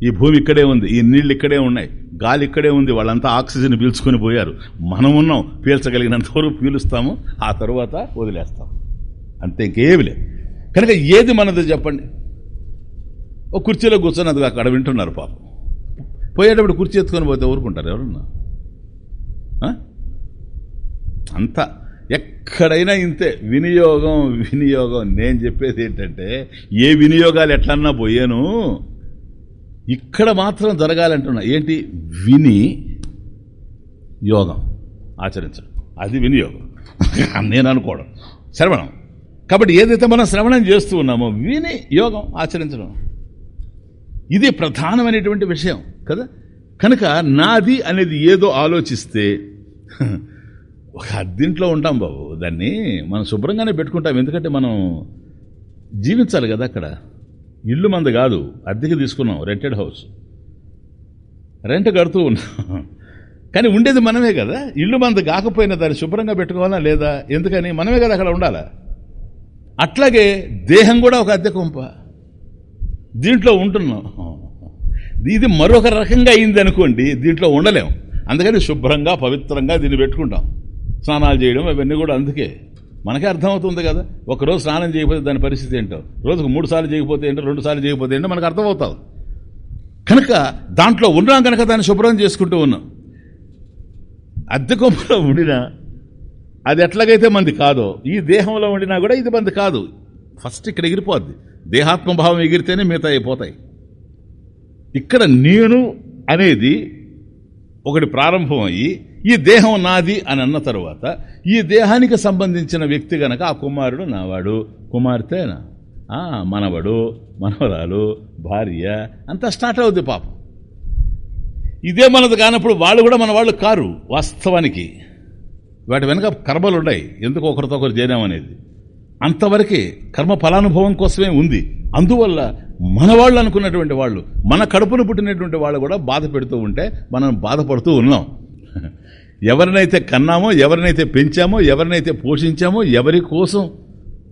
ఈ భూమి ఇక్కడే ఉంది ఈ నీళ్ళు ఇక్కడే ఉన్నాయి గాలి ఇక్కడే ఉంది వాళ్ళంతా ఆక్సిజన్ పీల్చుకొని పోయారు. మనం ఉన్నాం పీల్చగలిగినంత వరకు పీలుస్తాము ఆ తర్వాత వదిలేస్తాం. అంతే ఇంకేమి లేదు. కనుక ఏది మనది చెప్పండి? ఒక కుర్చీలో కూర్చొని అక్కడ వింటున్నారు పాపం. పోయేటప్పుడు కుర్చీ ఎత్తుకొని పోతే ఊరుకుంటారు ఎవరన్నా? అంతా ఎక్కడైనా ఇంతే వినియోగం వినియోగం. నేను చెప్పేది ఏంటంటే ఏ వినియోగాలు ఎట్లన్నా పోయాను ఇక్కడ మాత్రం జరగాలంటున్నా. ఏంటి? విని యోగం. ఆచరించడం. అది వినియోగం. నేను అనుకోవడం. శ్రవణం. కాబట్టి ఏదైతే మనం శ్రవణం చేస్తూ ఉన్నామో విని యోగం ఆచరించడం. ఇది ప్రధానమైనటువంటి విషయం కదా? కనుక నాది అనేది ఏదో ఆలోచిస్తే ఒక అద్దీంట్లో ఉంటాం బాబు. దాన్ని మనం శుభ్రంగానే పెట్టుకుంటాం. ఎందుకంటే మనం జీవించాలి కదా అక్కడ. ఇల్లు మంది కాదు. అద్దెకి తీసుకున్నాం. రెంటెడ్ హౌస్ రెంట్ కడుతూ ఉన్నాం. కానీ ఉండేది మనమే కదా. ఇల్లు మంది కాకపోయినా దాన్ని శుభ్రంగా పెట్టుకోవాలా లేదా? ఎందుకని? మనమే కదా అక్కడ ఉండాలా? అట్లాగే దేహం కూడా ఒక అద్దె కొంప. దీంట్లో ఉంటున్నాం. ఇది మరొక రకంగా అయింది అనుకోండి దీంట్లో ఉండలేం. అందుకని శుభ్రంగా పవిత్రంగా దీన్ని పెట్టుకుంటాం. స్నానాలు చేయడం అవన్నీ కూడా అందుకే. మనకే అర్థమవుతుంది కదా. ఒకరోజు స్నానం చేయకపోతే దాని పరిస్థితి ఏంటో. రోజుకు మూడు సార్లు చేయకపోతే ఏంటో రెండు సార్లు చేయకపోతే ఏంటో మనకు అర్థమవుతుంది కనుక దాంట్లో ఉన్నాం కనుక దాన్ని శుభ్రం చేసుకుంటూ ఉన్నాం. అద్దె కొమ్మలో ఉండినా అది ఎట్లాగైతే మంది కాదో ఈ దేహంలో ఉండినా కూడా ఇది మంది కాదు. ఫస్ట్ ఇక్కడ ఎగిరిపోద్ది. దేహాత్మభావం ఎగిరితేనే మిగతా అయిపోతాయి ఇక్కడ నేను అనేది ఒకటి ప్రారంభం అయ్యి ఈ దేహం నాది అని అన్న తర్వాత ఈ దేహానికి సంబంధించిన వ్యక్తి గనక ఆ కుమారుడు నావాడు కుమార్తె ఆ, మనవడు మనవరాలు భార్య అంతా స్టార్ట్ అవుద్ది పాపం. ఇదే మనది కానప్పుడు వాళ్ళు కూడా మన వాళ్ళు కారు వాస్తవానికి. వాటి వెనక కర్మలు ఉన్నాయి ఎందుకు ఒకరితో ఒకరు చేరామనేది. అంతవరకే కర్మ ఫలానుభవం కోసమే ఉంది. అందువల్ల మన వాళ్ళు అనుకున్నటువంటి వాళ్ళు మన కడుపును పుట్టినటువంటి వాళ్ళు కూడా బాధ పెడుతూ ఉంటే మనం బాధపడుతూ ఉన్నాం. ఎవరినైతే కన్నామో ఎవరినైతే పెంచామో ఎవరినైతే పోషించామో ఎవరి కోసం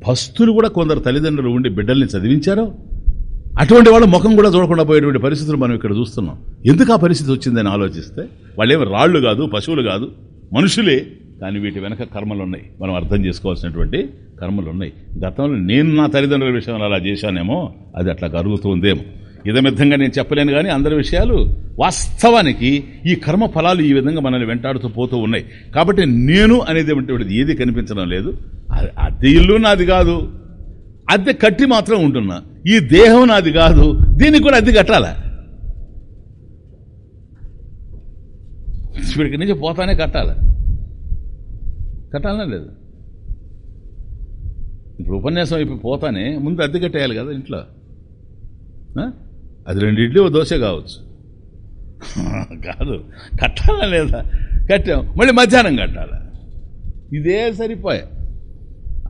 పస్తులు కూడా కొందరు తల్లిదండ్రులు ఉండి బిడ్డల్ని చదివించారో అటువంటి వాళ్ళ ముఖం కూడా చూడకుండా పోయేటువంటి పరిస్థితులు మనం ఇక్కడ చూస్తున్నాం. ఎందుకు ఆ పరిస్థితి వచ్చిందని ఆలోచిస్తే వాళ్ళేమి రాళ్ళు కాదు పశువులు కాదు మనుషులే కానీ వీటి వెనక కర్మలు ఉన్నాయి. మనం అర్థం చేసుకోవాల్సినటువంటి కర్మలు ఉన్నాయి గతంలో నేను నా తల్లిదండ్రుల విషయంలో అలా చేశానేమో అది అట్లా కరుగుతుందేమో. ఇదమిద్ధంగా నేను చెప్పలేను కానీ అందరి విషయాలు వాస్తవానికి ఈ కర్మ ఫలాలు ఈ విధంగా మనల్ని వెంటాడుతూ పోతూ ఉన్నాయి. కాబట్టి నేను అనేది ఏది కనిపించడం లేదు. అది అద్దె ఇల్లు నాది కాదు. అద్దె కట్టి మాత్రం ఉంటున్నా. ఈ దేహం నాది కాదు. దీనికి కూడా అద్దె కట్టాలా? వీడికి నుంచి పోతానే కట్టాలి? కట్టాలనే లేదు? ఇప్పుడు ఉపన్యాసం అయిపోయి పోతానే ముందు అద్దె కట్టేయాలి కదా ఇంట్లో. అది రెండు ఇడ్లీ ఓ దోశ కావచ్చు. కాదు కట్టాలా లేదా? కట్టాం. మళ్ళీ మధ్యాహ్నం కట్టాలా? ఇదే సరిపోయా.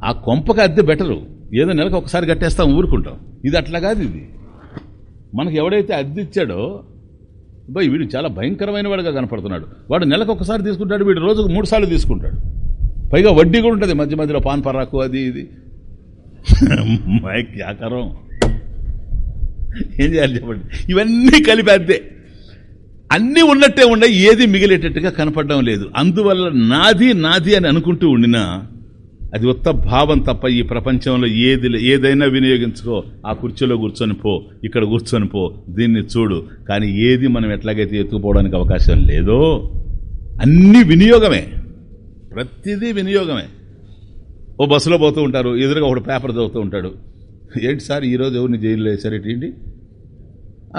ఆ కొంపకి అద్దె బెటరు. ఏదో నెలకు ఒకసారి కట్టేస్తాం ఊరుకుంటాం. ఇది అట్లా కాదు ఇది. మనకి ఎవడైతే అద్దె ఇచ్చాడో బాయ్ వీడు చాలా భయంకరమైన వాడుగా కనపడుతున్నాడు. వాడు నెలకు ఒకసారి తీసుకుంటాడు వీడు రోజుకు మూడు సార్లు తీసుకుంటాడు. పైగా వడ్డీ కూడా ఉంటుంది మధ్య మధ్యలో పాన్ పరాకు అది ఇది. మైక్ ఆకారం ఏం చేయాలి చెప్పండి? ఇవన్నీ కలిపి అంతే. అన్నీ ఉన్నట్టే ఉండే ఏది మిగిలేటట్టుగా కనపడడం లేదు. అందువల్ల నాది నాది అని అనుకుంటూ ఉండినా అది ఉత్త భావం తప్ప ఈ ప్రపంచంలో ఏది ఏదైనా వినియోగించుకో ఆ కుర్చీలో కూర్చొని పో ఇక్కడ కూర్చొని పో దీన్ని చూడు. కానీ ఏది మనం ఎట్లాగైతే ఎత్తుకుపోవడానికి అవకాశం లేదో అన్నీ వినియోగమే. ప్రతిదీ వినియోగమే. ఓ బస్సులో పోతూ ఉంటారు. ఎదురుగా ఒకడు పేపర్ చదువుతూ ఉంటాడు. ఏంటి సార్ ఈరోజు ఎవరిని జైల్లో వేశారు? ఏంటి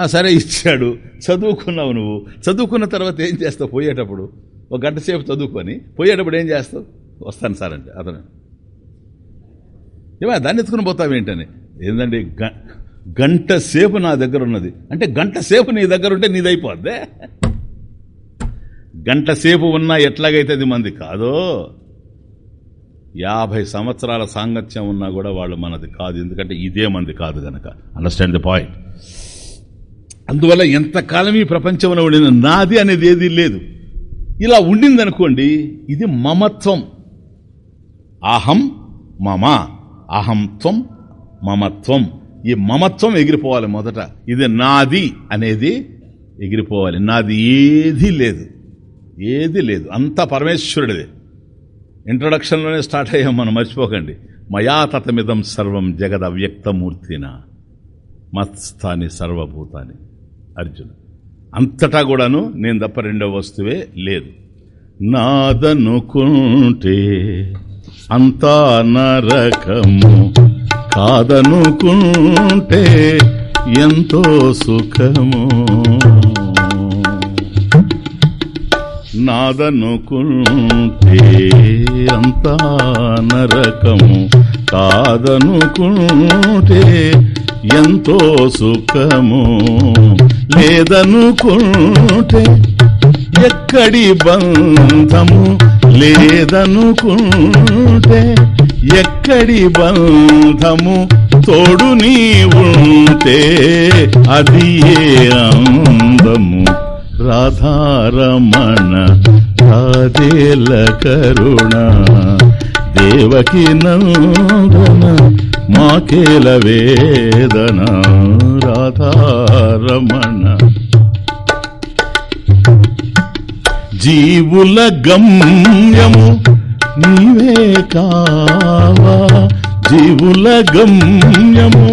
సరే ఇచ్చాడు. చదువుకున్నావు నువ్వు. చదువుకున్న తర్వాత ఏం చేస్తావు? పోయేటప్పుడు ఒక గంట సేపు చదువుకొని పోయేటప్పుడు ఏం చేస్తావు? వస్తాను సార్ అంటే అతను. ఏమో దాన్ని ఎత్తుకుని పోతావు ఏంటని? ఏంటండి గ- గంట సేపు నా దగ్గర ఉన్నది. అంటే గంట సేపు నీ దగ్గర ఉంటే నీదైపోద్దే గంట సేపు ఉన్నా ఎట్లాగైతే అది మంది కాదో యాభై సంవత్సరాల సాంగత్యం ఉన్నా కూడా వాళ్ళు మనది కాదు. ఎందుకంటే ఇదే మంది కాదు గనక. అండర్స్టాండ్ ది పాయింట్ అందువల్ల ఎంతకాలం ఈ ప్రపంచంలో ఉండిన నాది అనేది ఏది లేదు. ఇలా ఉండిందనుకోండి ఇది మమత్వం. అహం మమ. అహంత్వం మమత్వం. ఈ మమత్వం ఎగిరిపోవాలి మొదట. ఇది నాది అనేది ఎగిరిపోవాలి. నాది ఏది లేదు. ఏది లేదు. అంతా పరమేశ్వరుడిదే. ఇంట్రొడక్షన్లోనే స్టార్ట్ అయ్యాం మనం మర్చిపోకండి. మయా తతమిదం సర్వం జగద్ అవ్యక్తమూర్తిన మత్స్థాని సర్వభూతాని. అర్జున అంతటా కూడాను నేను తప్ప రెండవ వస్తువే లేదు. నాదనుకుంటే అంతా నరకము కాదనుకుంటే ఎంతో సుఖము. నాదనుకుంటే అంతా నరకము కాదనుకుంటే ఎంతో సుఖము లేదనుకుంటే ఎక్కడి బంధము లేదనుకుంటే ఎక్కడి బంధము తోడు నీ ఉంటే అది ఏ అందము? రాధారమణ రాధేల కరుణ దేవకి నందన మాకేల వేదన రాధారమణ జీవుల గమ్యము నీవే కావా జీవుల గమ్యము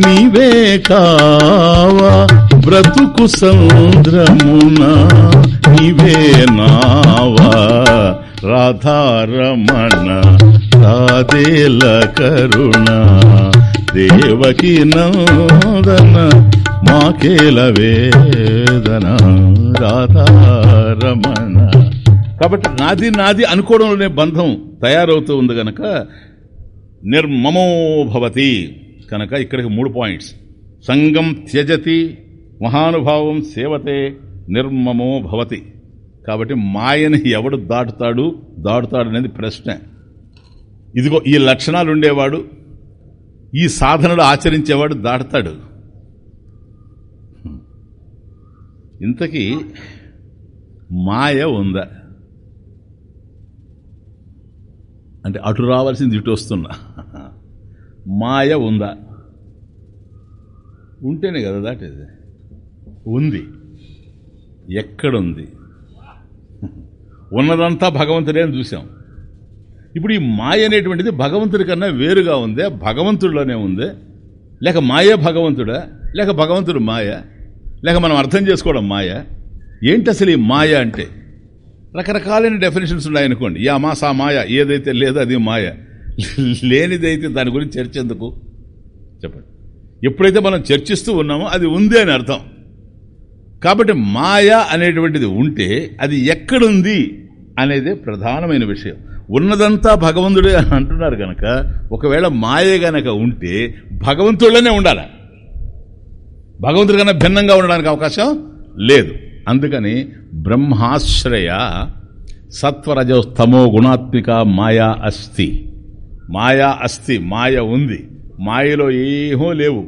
నీవే కావా బ్రతుకు సంద్రమునా నీవే నావా? రాధారమణ రాధేల కరుణ దేవకి నందన మాకేల వేదన? రాధారమణ. కాబట్టి నాది నాది అనుకోవడంలోనే బంధం తయారవుతూ ఉంది గనక నిర్మమో భవతి. కనుక ఇక్కడికి మూడు పాయింట్స్. సంగం త్యజతి మహానుభావం సేవతే నిర్మమో భవతి. కాబట్టి మాయని ఎవడు దాటుతాడు దాటుతాడు అనేది ప్రశ్న. ఇదిగో ఈ లక్షణాలు ఉండేవాడు ఈ సాధనలు ఆచరించేవాడు దాటుతాడు. ఇంతకీ మాయ ఉందా? అంటే అటు రావాల్సింది ఇటు వస్తున్నా. మాయ ఉందా? ఉంటేనే కదా దాటేది. ఉంది. ఎక్కడుంది? ఉన్నదంతా భగవంతుడే అని చూసాం ఇప్పుడు ఈ మాయ అనేటువంటిది భగవంతుడి కన్నా వేరుగా ఉందే భగవంతుడిలోనే ఉందే. లేక మాయే భగవంతుడా? లేక భగవంతుడు మాయ? లేక మనం అర్థం చేసుకోవడం మాయ? ఏంటి అసలు ఈ మాయ అంటే? రకరకాలైన డెఫినేషన్స్ ఉన్నాయనుకోండి యా మా సా మాయ ఏదైతే లేదో అది మాయ. లేనిదైతే దాని గురించి చర్చ ఎందుకు? చెప్పండి. ఎప్పుడైతే మనం చర్చిస్తూ ఉన్నామో అది ఉంది అని అర్థం. కాబట్టి మాయ అనేటువంటిది ఉంటే అది ఎక్కడుంది అనేదే ప్రధానమైన విషయం. ఉన్నదంతా భగవంతుడే అని అంటున్నారు కనుక ఒకవేళ మాయ గనక ఉంటే భగవంతుడనే ఉండాలి. భగవంతుడి కన్నా భిన్నంగా ఉండడానికి అవకాశం లేదు. అందుకని బ్రహ్మాశ్రయ సత్వరజస్తమో గుణాత్మిక మాయా అస్థి మాయా అస్థి మాయ ఉంది. మాయలో ఏమో లేవు.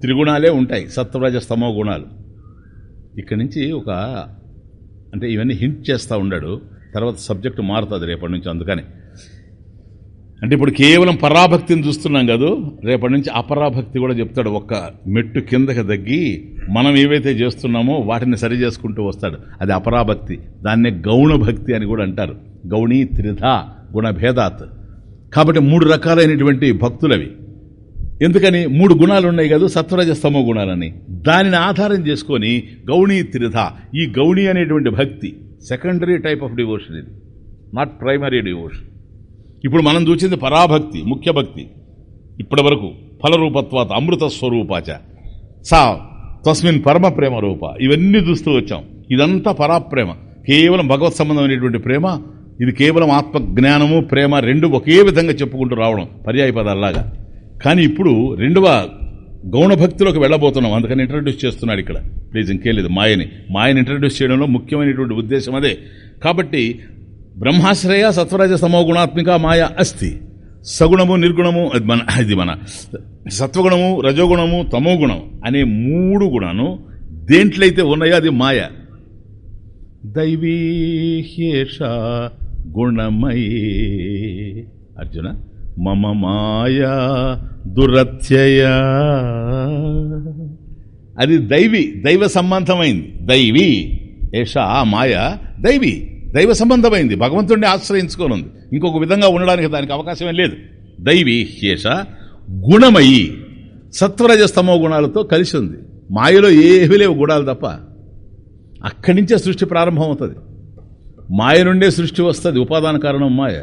త్రిగుణాలే ఉంటాయి సత్వరజస్తమో గుణాలు. ఇక్కడి నుంచి ఒక అంటే ఇవన్నీ హింట్ చేస్తూ ఉన్నాడు తర్వాత సబ్జెక్టు మారుతుంది రేపటి నుంచి అందుకని. అంటే ఇప్పుడు కేవలం పరాభక్తిని చూస్తున్నాం కదా రేపటి నుంచి అపరాభక్తి కూడా చెప్తాడు. ఒక్క మెట్టు కిందకి తగ్గి మనం ఏవైతే చేస్తున్నామో వాటిని సరి చేసుకుంటూ వస్తాడు. అది అపరాభక్తి. దాన్నే గౌణ భక్తి అని కూడా అంటారు. గౌణీ త్రిధ గుణభేదాత్. కాబట్టి మూడు రకాలైనటువంటి భక్తులవి. ఎందుకని మూడు గుణాలు ఉన్నాయి కదా సత్వరజస్తమో గుణాలని. దానిని ఆధారం చేసుకొని గౌణీ త్రిధ. ఈ గౌణి అనేటువంటి భక్తి సెకండరీ టైప్ ఆఫ్ డివోషన్ ఇది. Not primary devotion. ఇప్పుడు మనం చూసింది పరాభక్తి ముఖ్య భక్తి. ఇప్పటి వరకు ఫలరూపత్వాత అమృత స్వరూపాచ. సా తస్మిన్ పరమ ప్రేమ రూప. ఇవన్నీ చూస్తూ వచ్చాం. ఇదంతా పరాప్రేమ. కేవలం భగవత్ సంబంధమైనటువంటి ప్రేమ ఇది కేవలం ఆత్మ జ్ఞానము ప్రేమ రెండు ఒకే విధంగా చెప్పుకుంటూ రావడం పర్యాయ పదాల్లాగా. కానీ ఇప్పుడు రెండవ గౌణ వెళ్ళబోతున్నాం. అందుకని ఇంట్రడ్యూస్ చేస్తున్నాడు ఇక్కడ. Please ఇంకేలేదు Mayani. మాయని ఇంట్రడ్యూస్ చేయడంలో ముఖ్యమైనటువంటి ఉద్దేశం అదే. కాబట్టి బ్రహ్మాశ్రయ సత్వరాజ సమోగుణాత్మిక మాయ అస్థి సగుణము నిర్గుణము అది మన ఇది మన సత్వగుణము రజోగుణము తమో గుణం అనే మూడు గుణాలు దేంట్లయితే ఉన్నాయో అది మాయ. దైవీహేష గుణమయీ. అర్జున మమ మాయా దురత్యయ. అది దైవి దైవ సంబంధమైంది. దైవి ఏష ఆ మాయ దైవి దైవ సంబంధమైంది. భగవంతుడిని ఆశ్రయించుకోనుంది. ఇంకొక విధంగా ఉండడానికి దానికి అవకాశమే లేదు. దైవి హేష గుణమయి సత్వరజస్తమో గుణాలతో కలిసి ఉంది మాయలో ఏవి లేవు గుణాలు తప్ప. అక్కడి నుంచే సృష్టి ప్రారంభమవుతుంది. మాయ నుండే సృష్టి వస్తుంది. ఉపాదాన కారణం మాయ.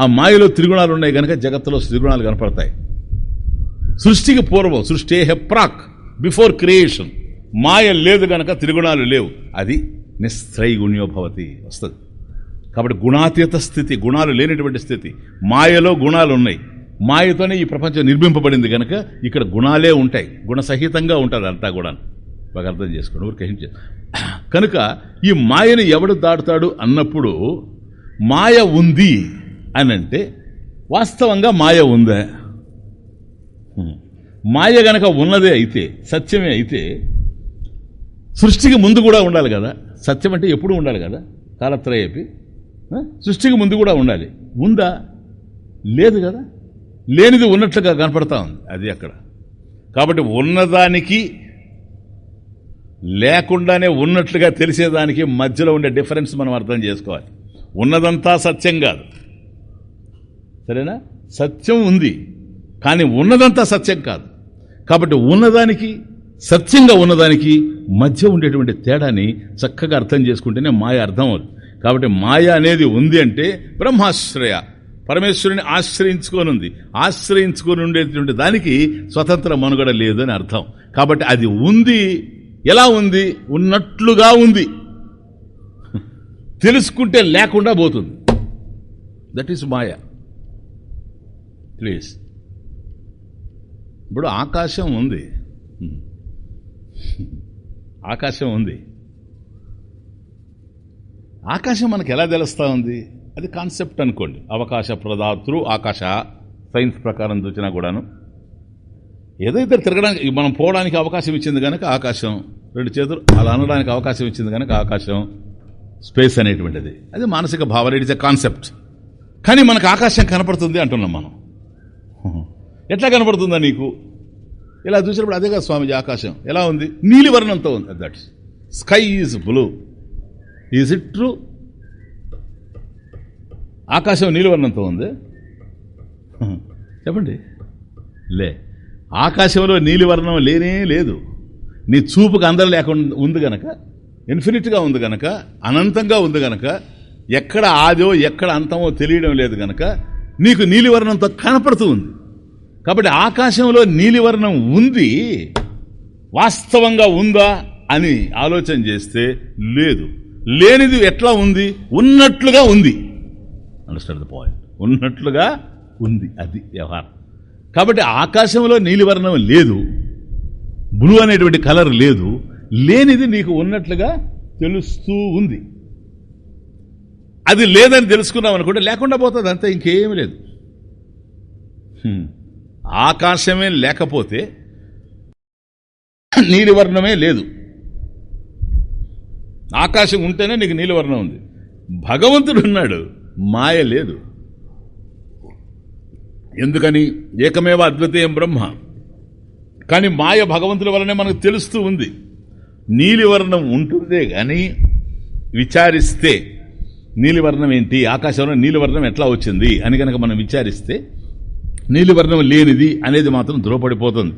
ఆ మాయలో త్రిగుణాలు ఉన్నాయి కనుక జగత్తులో త్రిగుణాలు కనపడతాయి. సృష్టికి పూర్వం సృష్టి హెప్రాక్ బిఫోర్ క్రియేషన్ మాయ లేదు గనక త్రిగుణాలు లేవు. అది నిస్త్రైగుణ్యోభవతి వస్తుంది. కాబట్టి గుణాతీత స్థితి గుణాలు లేనటువంటి స్థితి మాయలో గుణాలు ఉన్నాయి. మాయతోనే ఈ ప్రపంచం నిర్మింపబడింది కనుక ఇక్కడ గుణాలే ఉంటాయి. గుణసహితంగా ఉంటుంది అంతా కూడా బాగా అర్థం చేసుకోండి ఊరికే కనుక ఈ మాయను ఎవడు దాటుతాడు అన్నప్పుడు మాయ ఉంది. అని అంటే వాస్తవంగా మాయ ఉందా. మాయ గనక ఉన్నదే అయితే సత్యమే అయితే సృష్టికి ముందు కూడా ఉండాలి కదా. సత్యం అంటే ఎప్పుడు ఉండాలి కదా. కాలత్రయపి సృష్టికి ముందు కూడా ఉండాలి. ఉందా? లేదు కదా. లేనిది ఉన్నట్లుగా కనపడతా ఉంది అది అక్కడ. కాబట్టి ఉన్నదానికి లేకుండానే ఉన్నట్లుగా తెలిసేదానికి మధ్యలో ఉండే డిఫరెన్స్ మనం అర్థం చేసుకోవాలి. ఉన్నదంతా సత్యం కాదు. సరేనా? సత్యం ఉంది. కానీ ఉన్నదంతా సత్యం కాదు. కాబట్టి ఉన్నదానికి సత్యంగా ఉన్నదానికి మధ్య ఉండేటువంటి తేడాని చక్కగా అర్థం చేసుకుంటేనే మాయ అర్థం అవుతుంది కాబట్టి మాయ అనేది ఉంది అంటే బ్రహ్మాశ్రయ. పరమేశ్వరుని ఆశ్రయించుకొని ఉంది ఆశ్రయించుకొని ఉండేటువంటి దానికి స్వతంత్ర మనుగడ లేదు అని అర్థం. కాబట్టి అది ఉంది. ఎలా ఉంది? ఉన్నట్లుగా ఉంది. తెలుసుకుంటే లేకుండా పోతుంది. That is maya. ప్లీజ్. ఇప్పుడు ఆకాశం ఉంది. ఆకాశం ఉంది. ఆకాశం మనకు ఎలా తెలుస్తూ ఉంది? అది కాన్సెప్ట్ అనుకోండి. అవకాశ ప్రదాతృ ఆకాశ సైన్స్ ప్రకారం చూసినా కూడాను. ఏదైతే తిరగడానికి మనం పోవడానికి అవకాశం ఇచ్చింది కనుక ఆకాశం రెండు చేతులు అలా అనడానికి అవకాశం ఇచ్చింది కనుక ఆకాశం స్పేస్ అనేటువంటిది. అది మానసిక భావన ఇట్స్ ఎ కాన్సెప్ట్. కానీ మనకు ఆకాశం కనపడుతుంది అంటున్నాం మనం. ఎట్లా కనపడుతుందా నీకు? ఇలా చూసినప్పుడు అదే కదా స్వామిజీ ఆకాశం. ఎలా ఉంది? నీలివర్ణంతో ఉంది. That sky is blue is it true ఆకాశం నీలివర్ణంతో ఉంది. చెప్పండి. లే ఆకాశంలో నీలివర్ణం లేనే లేదు. నీ చూపుకు అందరం లేకుండా ఉంది గనక ఇన్ఫినిట్గా ఉంది గనక అనంతంగా ఉంది గనక ఎక్కడ ఆదో ఎక్కడ అంతమో తెలియడం లేదు గనక నీకు నీలివర్ణంతో కనపడుతూ ఉంది. కాబట్టి ఆకాశంలో నీలివర్ణం ఉంది వాస్తవంగా ఉందా అని ఆలోచన చేస్తే లేదు. లేనిది ఎట్లా ఉంది? ఉన్నట్లుగా ఉంది. అండర్స్టాండ్ ద పాయింట్ ఉన్నట్లుగా ఉంది అది వ్యవహారం. కాబట్టి ఆకాశంలో నీలివర్ణం లేదు బ్లూ అనేటువంటి కలర్ లేదు లేనిది నీకు ఉన్నట్లుగా తెలుస్తూ ఉంది. అది లేదని తెలుసుకున్నాం అనుకుంటే లేకుండా పోతుంది అంతే ఇంకేమీ లేదు. Hmm. ఆకాశమే లేకపోతే నీలివర్ణమే లేదు. ఆకాశం ఉంటేనే నీకు నీలివర్ణం ఉంది. భగవంతుడు ఉన్నాడు మాయ లేదు. ఎందుకని? ఏకమేవ అద్వితీయం బ్రహ్మ. కానీ మాయ భగవంతుడి వలనే మనకు తెలుస్తూ ఉంది. నీలివర్ణం ఉంటుందే కానీ విచారిస్తే నీలివర్ణం ఏంటి? ఆకాశంలో నీలివర్ణం ఎట్లా వచ్చింది? అని కనుక మనం విచారిస్తే నీలివర్ణం లేనిది అనేది మాత్రం ధృవపడిపోతుంది.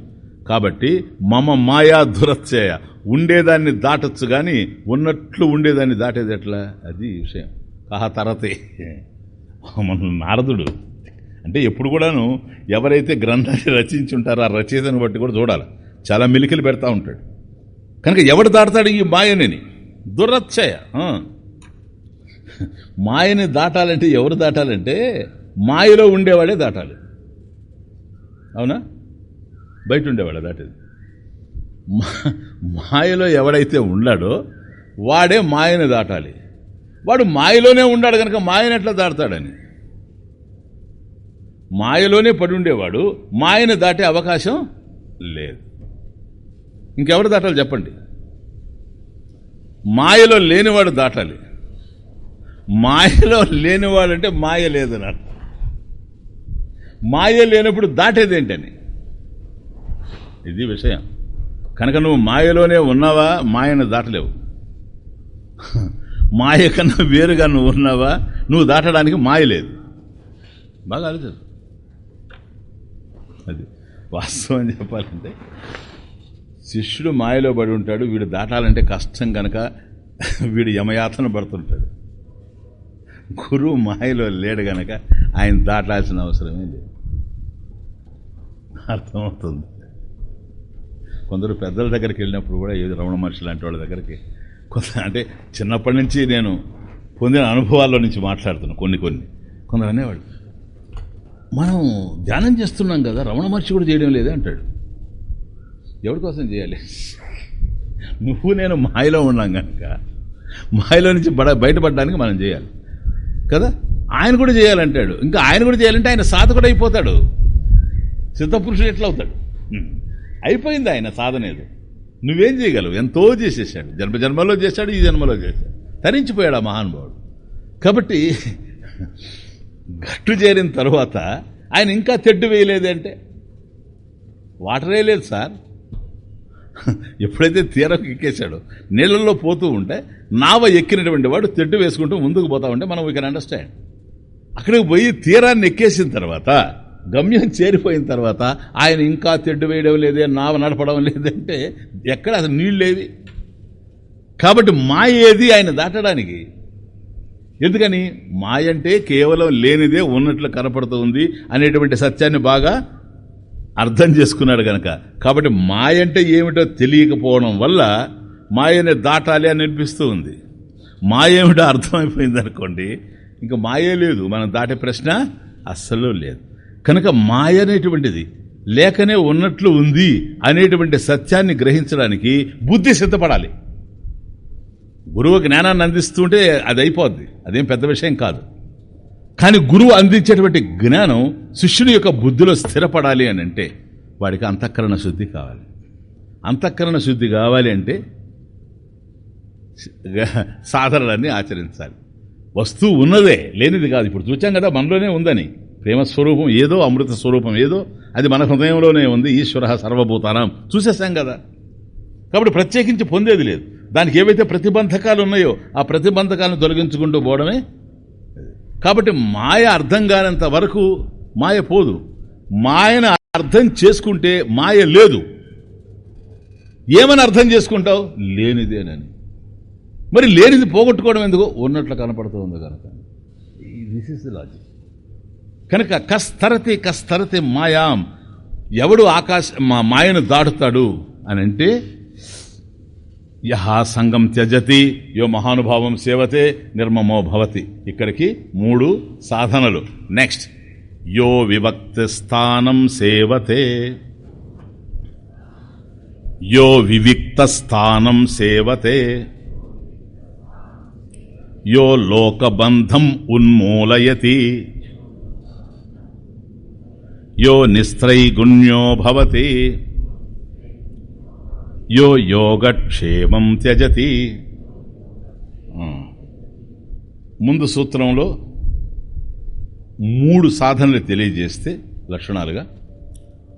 కాబట్టి మమ మాయా దురత్యయ ఉండేదాన్ని దాటొచ్చు కానీ ఉన్నట్లు ఉండేదాన్ని దాటేది ఎట్లా? అది విషయం. కహ తరతే. మన నారదుడు. అంటే ఎప్పుడు కూడాను ఎవరైతే గ్రంథాన్ని రచించి ఉంటారో ఆ రచయితను బట్టి కూడా చూడాలి. చాలా మిలికలు పెడతా ఉంటాడు. కనుక ఎవడు దాడతాడు ఈ మాయని? దురత్యయ మాయని దాటాలంటే ఎవరు దాటాలంటే మాయలో ఉండేవాడే దాటాలి. అవునా? బయట ఉండేవాడు దాటేది. మా- మాయలో ఎవడైతే ఉన్నాడో వాడే మాయను దాటాలి. వాడు మాయలోనే ఉన్నాడు కనుక మాయను ఎట్లా దాటుతాడని? మాయలోనే పడి ఉండేవాడు మాయను దాటే అవకాశం లేదు. ఇంకెవరు దాటాలి చెప్పండి? మాయలో లేనివాడు దాటాలి. మాయలో లేనివాడంటే మాయ లేదన్నాడు మాయ లేనప్పుడు దాటేదేంటని? ఇది విషయం. కనుక నువ్వు మాయలోనే ఉన్నావా? మాయను దాటలేవు. మాయ కన్నా వేరుగా నువ్వు ఉన్నావా? నువ్వు దాటడానికి మాయ లేదు. బాగా ఆలోచన అది వాస్తవం చెప్పాలంటే శిష్యుడు మాయలో పడి ఉంటాడు. వీడు దాటాలంటే కష్టం కనుక వీడు యమయాతన పడుతుంటాడు. గురువు మాయలో లేడు గనక ఆయన దాటాల్సిన అవసరమే లేదు. అర్థమవుతుంది. కొందరు పెద్దల దగ్గరికి వెళ్ళినప్పుడు కూడా ఏది రమణ మహర్షి లాంటి వాళ్ళ దగ్గరికి కొంత అంటే చిన్నప్పటి నుంచి నేను పొందిన అనుభవాల్లో నుంచి మాట్లాడుతున్నాను కొన్ని కొన్ని. కొందరు అనేవాళ్ళు మనం ధ్యానం చేస్తున్నాం కదా రమణ మహర్షి కూడా చేయడం లేదే అంటాడు. ఎవరి కోసం చేయాలి? నువ్వు నేను మాయలో ఉన్నాం కనుక మాయలో నుంచి బడ బయటపడడానికి మనం చేయాలి కదా? ఆయన కూడా చేయాలంటాడు. ఇంకా ఆయన కూడా చేయాలంటే ఆయన సాధకుడు అయిపోతాడు సిద్ధపురుషుడు ఎట్లా అవుతాడు. అయిపోయింది ఆయన సాధన ఏదో నువ్వేం చేయగలవు? ఎంతో చేసేసాడు జన్మ జన్మలో చేశాడు ఈ జన్మలో చేశాడు. తరించిపోయాడు ఆ మహానుభావుడు. కాబట్టి గట్టు చేరిన తర్వాత ఆయన ఇంకా తెడ్డు వేయలేదంటే? వాటరే లేదు సార్. ఎప్పుడైతే తీరం ఎక్కేశాడో నీళ్ళల్లో పోతూ ఉంటే నావ ఎక్కినటువంటి వాడు తెడ్డు వేసుకుంటూ ముందుకు పోతా ఉంటే మనం వీ కెన్ అండర్స్టాండ్ అక్కడికి పోయి తీరాన్ని ఎక్కేసిన తర్వాత గమ్యం చేరిపోయిన తర్వాత ఆయన ఇంకా తెడ్డు వేయడం లేదే నావ నడపడం లేదంటే ఎక్కడ అసలు నీళ్ళేవి కాబట్టి మాయ ఏది ఆయన దాటడానికి? ఎందుకని? మాయ అంటే కేవలం లేనిదే ఉన్నట్లు కనపడుతూ ఉంది అనేటువంటి సత్యాన్ని బాగా అర్థం చేసుకున్నాడు గనక. కాబట్టి మాయ అంటే ఏమిటో తెలియకపోవడం వల్ల మాయని దాటాలి అని అనిపిస్తూ ఉంది. మాయ ఏమిటో అర్థమైపోయింది అనుకోండి ఇంకా మాయే లేదు. మనం దాటే ప్రశ్న అస్సలు లేదు. కనుక మాయ అనేటువంటిది లేకనే ఉన్నట్లు ఉంది అనేటువంటి సత్యాన్ని గ్రహించడానికి బుద్ధి సిద్ధపడాలి. గురువు జ్ఞానాన్ని అందిస్తుంటే అది అయిపోద్ది అదేం పెద్ద విషయం కాదు. కానీ గురువు అందించేటువంటి జ్ఞానం శిష్యుని యొక్క బుద్ధిలో స్థిరపడాలి అని అంటే వాడికి అంతఃకరణ శుద్ధి కావాలి. అంతఃకరణ శుద్ధి కావాలి అంటే సాధనలన్నీ ఆచరించాలి. వస్తువు ఉన్నదే లేనిది కాదు. ఇప్పుడు చూచాం కదా మనలోనే ఉందని. ప్రేమ స్వరూపం ఏదో అమృత స్వరూపం ఏదో అది మన హృదయంలోనే ఉంది ఈశ్వర సర్వభూతానం. చూసేసాం కదా? కాబట్టి ప్రత్యేకించి పొందేది లేదు. దానికి ఏవైతే ప్రతిబంధకాలు ఉన్నాయో ఆ ప్రతిబంధకాలను తొలగించుకుంటూ పోవడమే కాబట్టి మాయ అర్థం కానంత వరకు మాయ పోదు. మాయను అర్థం చేసుకుంటే మాయ లేదు. ఏమని అర్థం చేసుకుంటావు? లేనిదేనని. మరి లేనిది పోగొట్టుకోవడం ఎందుకు? ఉన్నట్లు కనపడుతుంది కనుక. దిస్ ఇస్ ది లాజిక్ కనుక కస్తరతి కస్తరతి మాయాం. ఎవడు ఆకాశ మా మాయను దాటుతాడు అని అంటే యహా సంగం త్యజతి యో మహానుభావం సేవతే నిర్మమో భవతి. ఇక్కడికి మూడు సాధనలు. నెక్స్ట్ యో విభక్తి స్థానం సేవతే. యో వివిక్త స్థానం సేవతే. యో లోకబంధం ఉన్మూలయతి. యో నిస్త్రైగుణ్యో భవతి యో యోగక్షేమం త్యజతి. ముందు సూత్రంలో మూడు సాధనలు తెలియజేస్తే లక్షణాలుగా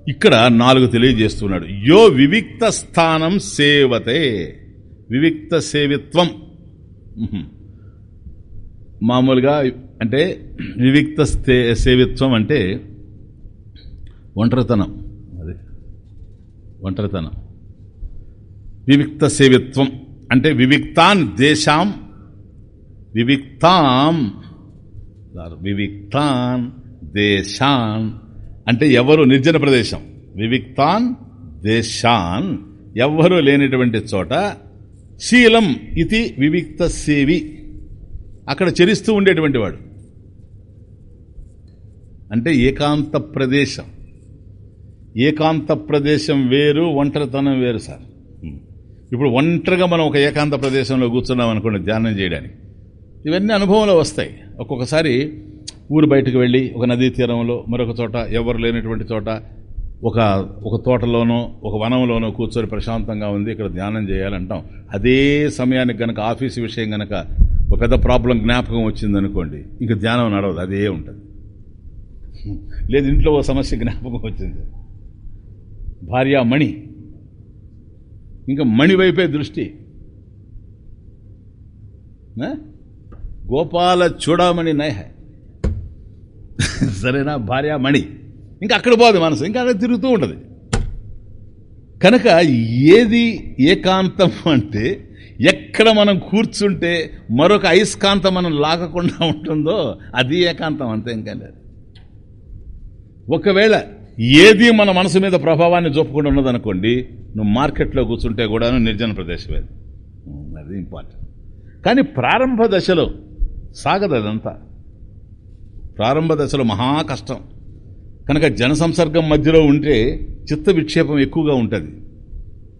ఇక్కడ నాలుగు తెలియజేస్తున్నాడు. యో వివిక్త స్థానం సేవతే వివిక్త సేవిత్వం. మామూలుగా అంటే వివిక్త స్థే- సేవిత్వం అంటే ఒంటరితనం. అది. ఒంటరితనం. వివిక్త సేవిత్వం అంటే వివిక్తాన్ దేశాం వివిక్తాం వివిక్తాన్ దేశాన్ అంటే ఎవరు నిర్జన ప్రదేశం. వివిక్తాన్ దేశాన్ ఎవ్వరూ లేనటువంటి చోట శీలం ఇది వివిక్త సేవి. అక్కడ చరిస్తూ ఉండేటువంటి వాడు. అంటే ఏకాంత ప్రదేశం. ఏకాంత ప్రదేశం వేరు ఒంటరితనం వేరు సార్. ఇప్పుడు ఒంటరిగా మనం ఒక ఏకాంత ప్రదేశంలో కూర్చున్నాం అనుకోండి ధ్యానం చేయడానికి. ఇవన్నీ అనుభవంలో వస్తాయి. ఒక్కొక్కసారి ఊరు బయటకు వెళ్ళి ఒక నదీ తీరంలో మరొక చోట ఎవరు లేనటువంటి చోట ఒక ఒక తోటలోనో ఒక వనంలోనో కూర్చొని ప్రశాంతంగా ఉంది ఇక్కడ ధ్యానం చేయాలంటాం. అదే సమయానికి గనక ఆఫీసు విషయం గనక ఒక పెద్ద ప్రాబ్లం జ్ఞాపకం వచ్చిందనుకోండి ఇంక ధ్యానం నడవదు అదే ఉంటుంది. లేదు ఇంట్లో ఓ సమస్య జ్ఞాపకం వచ్చింది. భార్య మణి ఇంకా మణి వైపే దృష్టి. గోపాల చూడమణి నయ సరేనా భార్య మణి ఇంకా అక్కడ పోదు మనసు ఇంకా అక్కడ తిరుగుతూ ఉంటుంది. కనుక ఏది ఏకాంతం అంటే ఎక్కడ మనం కూర్చుంటే మరొక అయస్కాంతం మనం లాగకుండా ఉంటుందో అది ఏకాంతం అంతే ఇంకా లేదు. ఒకవేళ ఏది మన మనసు మీద ప్రభావాన్ని చూపకుండా ఉన్నదనుకోండి నువ్వు మార్కెట్లో కూర్చుంటే కూడాను నిర్జన ప్రదేశమే అది ఇంపార్టెంట్ కానీ ప్రారంభ దశలో సాగదు అదంతా. ప్రారంభ దశలో మహా కష్టం. కనుక జనసంసర్గం మధ్యలో ఉంటే చిత్త విక్షేపం ఎక్కువగా ఉంటుంది.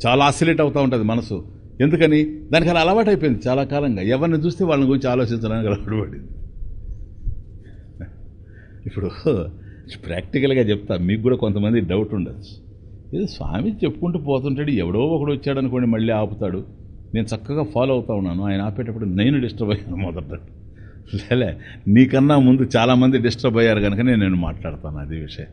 చాలా ఆసిలేట్ అవుతూ ఉంటుంది మనసు. ఎందుకని? దానికి అలా అలవాటైపోయింది చాలా కాలంగా. ఎవరిని చూస్తే వాళ్ళని గురించి ఆలోచించడానికి అలవాటు పడింది. ఇప్పుడు ప్రాక్టికల్గా చెప్తా. మీకు కూడా కొంతమంది డౌట్ ఉండొచ్చు. ఇది స్వామి చెప్పుకుంటూ పోతుంటాడు ఎవడో ఒకడు వచ్చాడు అనుకోండి మళ్ళీ ఆపుతాడు. నేను చక్కగా ఫాలో అవుతా ఉన్నాను. ఆయన ఆపేటప్పుడు నేను డిస్టర్బ్ అయ్యాను మొదట. లేలే నీకన్నా ముందు చాలామంది డిస్టర్బ్ అయ్యారు కనుక నేను మాట్లాడతాను అది విషయం.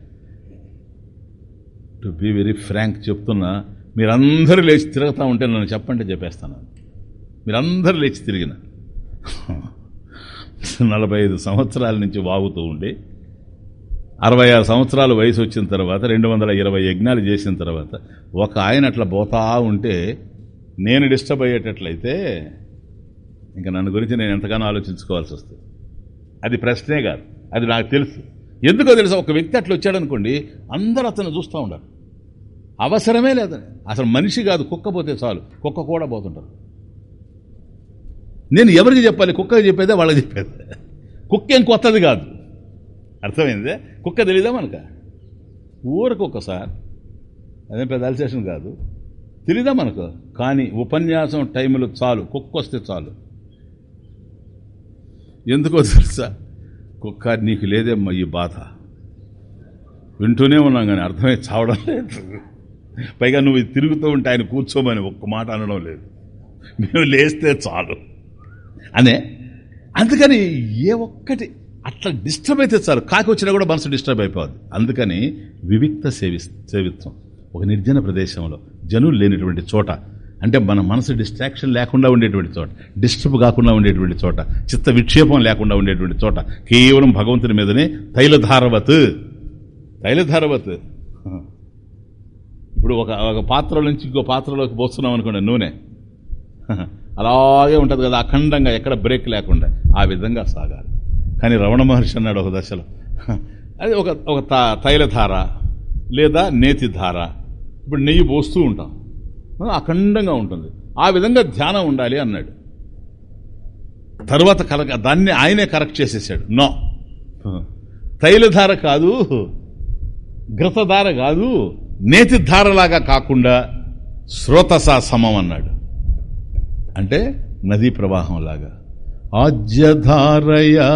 టు బీ వెరీ ఫ్రాంక్ చెప్తున్నా మీరందరూ లేచి తిరుగుతూ ఉంటే నన్ను చెప్పంటే చెప్పేస్తాను. మీరందరూ లేచి తిరిగిన. నలభై ఐదు సంవత్సరాల నుంచి వాగుతూ ఉండి అరవై ఆరు సంవత్సరాలు వయసు వచ్చిన తర్వాత రెండు వందల ఇరవై యజ్ఞాలు చేసిన తర్వాత ఒక ఆయన అట్లా పోతా ఉంటే నేను డిస్టర్బ్ అయ్యేటట్లయితే ఇంకా నన్ను గురించి నేను ఎంతగానో ఆలోచించుకోవాల్సి వస్తుంది. అది ప్రశ్నే కాదు. అది నాకు తెలుసు. ఎందుకో తెలుసు? ఒక వ్యక్తి అట్లా వచ్చాడనుకోండి అందరూ అతను చూస్తూ ఉండరు అవసరమే లేదు అసలు మనిషి కాదు కుక్క పోతే చాలు. కుక్క కూడా పోతుంటారు. నేను ఎవరికి చెప్పాలి? కుక్కకి చెప్పేదే వాళ్ళకి చెప్పేది. కుక్క ఏం కొత్తది కాదు. అర్థమైందే? కుక్క తెలీదా మనక? ఊరికి ఒక్కసారి. అదేం పెద్ద అలసేషన్ కాదు. తెలీదా మనకు? కానీ ఉపన్యాసం టైంలో చాలు. కుక్క వస్తే చాలు. ఎందుకో తెలుసా? కుక్క నీకు లేదేమ్మా ఈ బాధ. వింటూనే ఉన్నాం కానీ అర్థమై చావడం లేదు. పైగా నువ్వు తిరుగుతూ ఉంటే ఆయన కూర్చోమని ఒక్క మాట అనడం లేదు. మేము లేస్తే చాలు. అనే? అందుకని ఏ ఒక్కటి అట్లా డిస్టర్బ్ అయితే చాలు. కాకి వచ్చినా కూడా మనసు డిస్టర్బ్ అయిపోద్ది అందుకని వివిక్త సేవి సేవిత్వం. ఒక నిర్జన ప్రదేశంలో జనులు లేనిటువంటి చోట అంటే మన మనసు డిస్ట్రాక్షన్ లేకుండా ఉండేటువంటి చోట డిస్టర్బ్ కాకుండా ఉండేటువంటి చోట చిత్త విక్షేపం లేకుండా ఉండేటువంటి చోట కేవలం భగవంతుని మీదనే తైలధారవత్. తైలధారవత్. ఇప్పుడు ఒక ఒక పాత్ర నుంచి ఇంకో పాత్రలోకి పోస్తున్నాం అనుకోండి నూనె. అలాగే ఉంటుంది కదా అఖండంగా ఎక్కడ బ్రేక్ లేకుండా ఆ విధంగా సాగాలి. కానీ రమణ మహర్షి అన్నాడు ఒక దశలో. అది ఒక ఒక త- తైలధార లేదా నేతిధార. ఇప్పుడు నెయ్యి పోస్తూ ఉంటాం. అఖండంగా ఉంటుంది. ఆ విధంగా ధ్యానం ఉండాలి అన్నాడు. తర్వాత కలగ దాన్ని ఆయనే కరెక్ట్ చేసేసాడు. నో. తైలధార కాదు గ్రతధార కాదు నేతిధారలాగా కాకుండా శ్రోతసా సమం అన్నాడు. అంటే నదీ ప్రవాహం లాగా. ఆజ్యధారయా